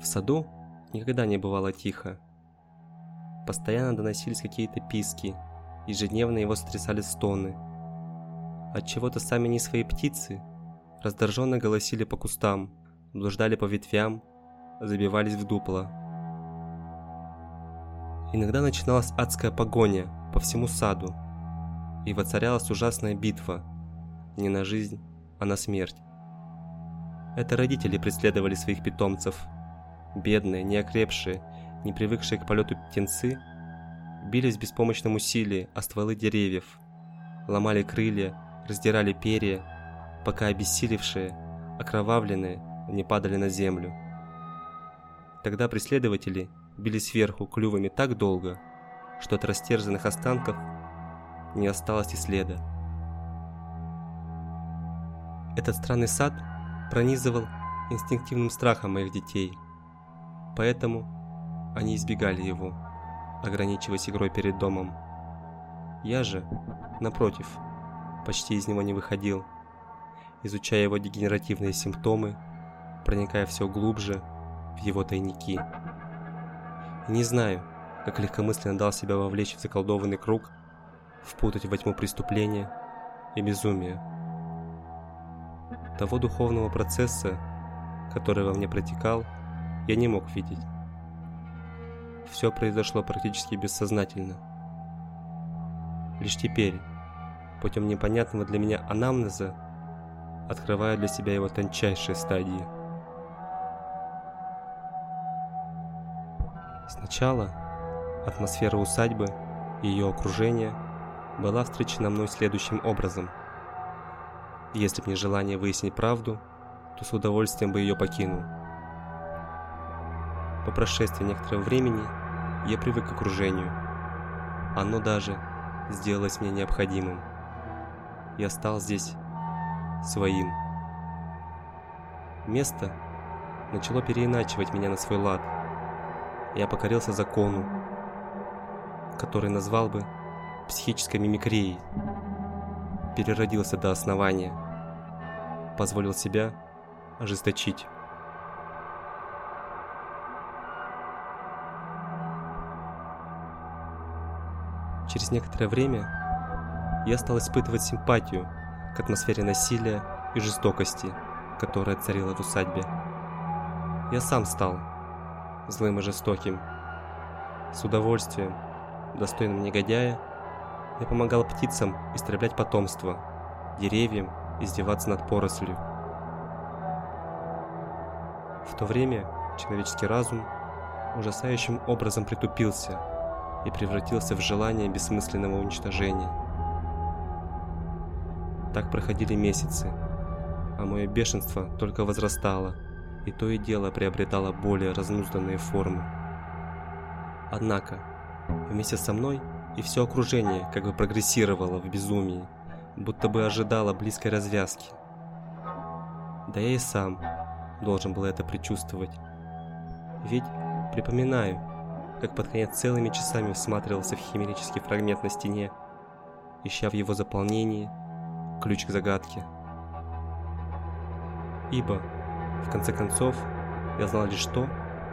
В саду никогда не бывало тихо. Постоянно доносились какие-то писки, ежедневно его сотрясали стоны. От чего-то сами не свои птицы раздраженно голосили по кустам, блуждали по ветвям, забивались в дупло. Иногда начиналась адская погоня по всему саду, и воцарялась ужасная битва не на жизнь, а на смерть. Это родители преследовали своих питомцев. Бедные, неокрепшие, не привыкшие к полету птенцы, бились в беспомощном усилии о стволы деревьев, ломали крылья, раздирали перья, пока обессилевшие, окровавленные, не падали на землю. Тогда преследователи били сверху клювами так долго, что от растерзанных останков не осталось и следа. Этот странный сад пронизывал инстинктивным страхом моих детей, поэтому они избегали его, ограничиваясь игрой перед домом. Я же, напротив, почти из него не выходил, изучая его дегенеративные симптомы, проникая все глубже в его тайники. И не знаю, как легкомысленно дал себя вовлечь в заколдованный круг – впутать во тьму преступления и безумия. Того духовного процесса, который во мне протекал, я не мог видеть. Все произошло практически бессознательно. Лишь теперь, путем непонятного для меня анамнеза, открываю для себя его тончайшие стадии. Сначала атмосфера усадьбы и ее окружение – была встречена мной следующим образом. Если б не желание выяснить правду, то с удовольствием бы ее покинул. По прошествии некоторого времени я привык к окружению. Оно даже сделалось мне необходимым. Я стал здесь своим. Место начало переиначивать меня на свой лад. Я покорился закону, который назвал бы психической мимикрией. Переродился до основания. Позволил себя ожесточить. Через некоторое время я стал испытывать симпатию к атмосфере насилия и жестокости, которая царила в усадьбе. Я сам стал злым и жестоким. С удовольствием, достойным негодяя, я помогал птицам истреблять потомство, деревьям издеваться над порослью. В то время человеческий разум ужасающим образом притупился и превратился в желание бессмысленного уничтожения. Так проходили месяцы, а мое бешенство только возрастало, и то и дело приобретало более разнузданные формы. Однако, вместе со мной и все окружение как бы прогрессировало в безумии, будто бы ожидало близкой развязки. Да я и сам должен был это предчувствовать. Ведь, припоминаю, как под конец целыми часами всматривался в химерический фрагмент на стене, ища в его заполнении ключ к загадке. Ибо, в конце концов, я знал лишь то,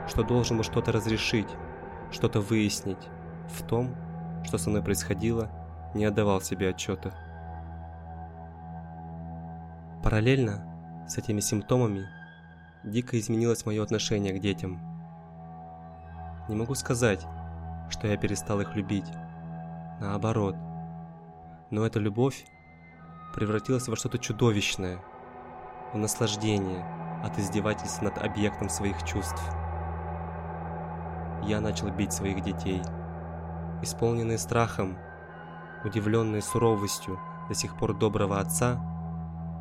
что должен был что-то разрешить, что-то выяснить в том, что со мной происходило, не отдавал себе отчета. Параллельно с этими симптомами дико изменилось мое отношение к детям. Не могу сказать, что я перестал их любить. Наоборот. Но эта любовь превратилась во что-то чудовищное, в наслаждение от издевательств над объектом своих чувств. Я начал бить своих детей. Исполненные страхом, удивленные суровостью до сих пор доброго отца,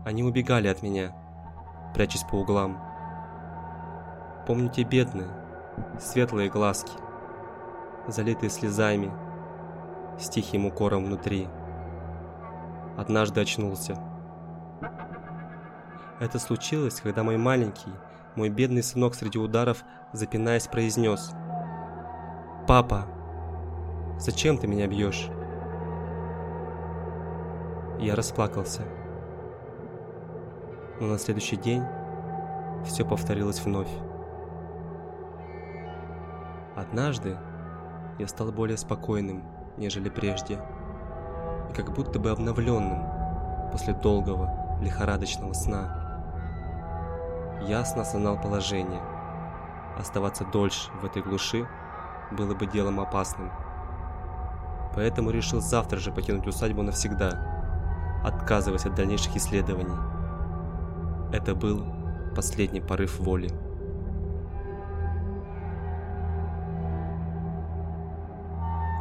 они убегали от меня, прячась по углам. Помню те бедные, светлые глазки, залитые слезами, с тихим укором внутри. Однажды очнулся. Это случилось, когда мой маленький, мой бедный сынок среди ударов, запинаясь, произнес «Папа, зачем ты меня бьешь?» Я расплакался. Но на следующий день все повторилось вновь. Однажды я стал более спокойным, нежели прежде, и как будто бы обновленным после долгого лихорадочного сна ясно осознал положение. Оставаться дольше в этой глуши было бы делом опасным. Поэтому решил завтра же покинуть усадьбу навсегда, отказываясь от дальнейших исследований. Это был последний порыв воли.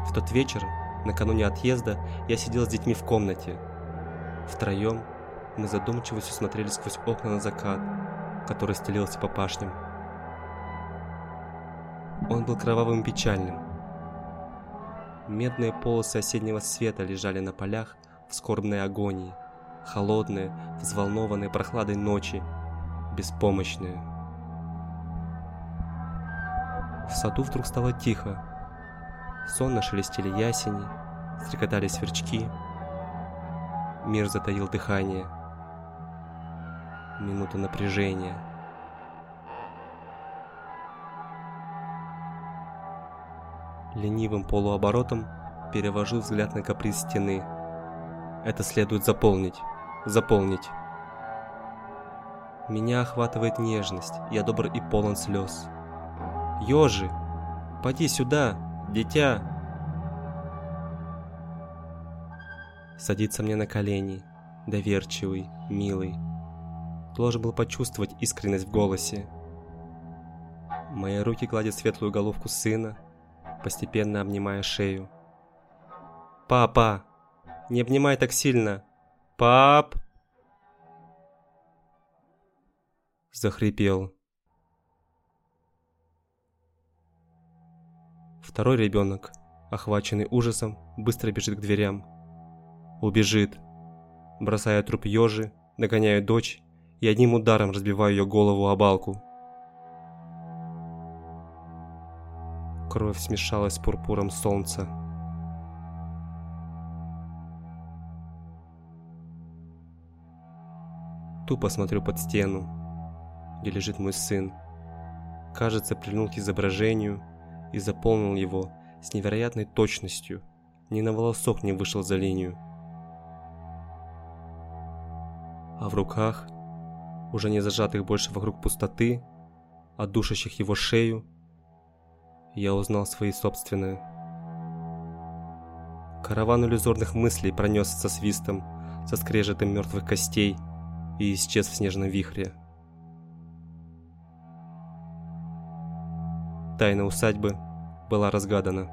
В тот вечер, накануне отъезда, я сидел с детьми в комнате. Втроем мы задумчивостью смотрели сквозь окна на закат, который стелился по пашням. Он был кровавым и печальным. Медные полосы осеннего света лежали на полях в скорбной агонии, холодные, взволнованные прохладой ночи, беспомощные. В саду вдруг стало тихо. Сонно шелестели ясени, стрекотали сверчки. Мир затаил дыхание – минута напряжения. Ленивым полуоборотом перевожу взгляд на каприз стены. Это следует заполнить. Заполнить. Меня охватывает нежность, я добр и полон слез. Ёжи, поди сюда, дитя. Садится мне на колени, доверчивый, милый должен был почувствовать искренность в голосе. Мои руки гладят светлую головку сына, постепенно обнимая шею. «Папа! Не обнимай так сильно! Пап!» Захрипел. Второй ребенок, охваченный ужасом, быстро бежит к дверям. Убежит. Бросая труп ежи, догоняю дочь и одним ударом разбиваю ее голову о балку. Кровь смешалась с пурпуром солнца. Тупо смотрю под стену, где лежит мой сын. Кажется, прильнул к изображению и заполнил его с невероятной точностью. Ни на волосок не вышел за линию. А в руках – уже не зажатых больше вокруг пустоты, отдушащих его шею, я узнал свои собственные. Караван иллюзорных мыслей пронесся со свистом, со скрежетом мертвых костей и исчез в снежном вихре. Тайна усадьбы была разгадана.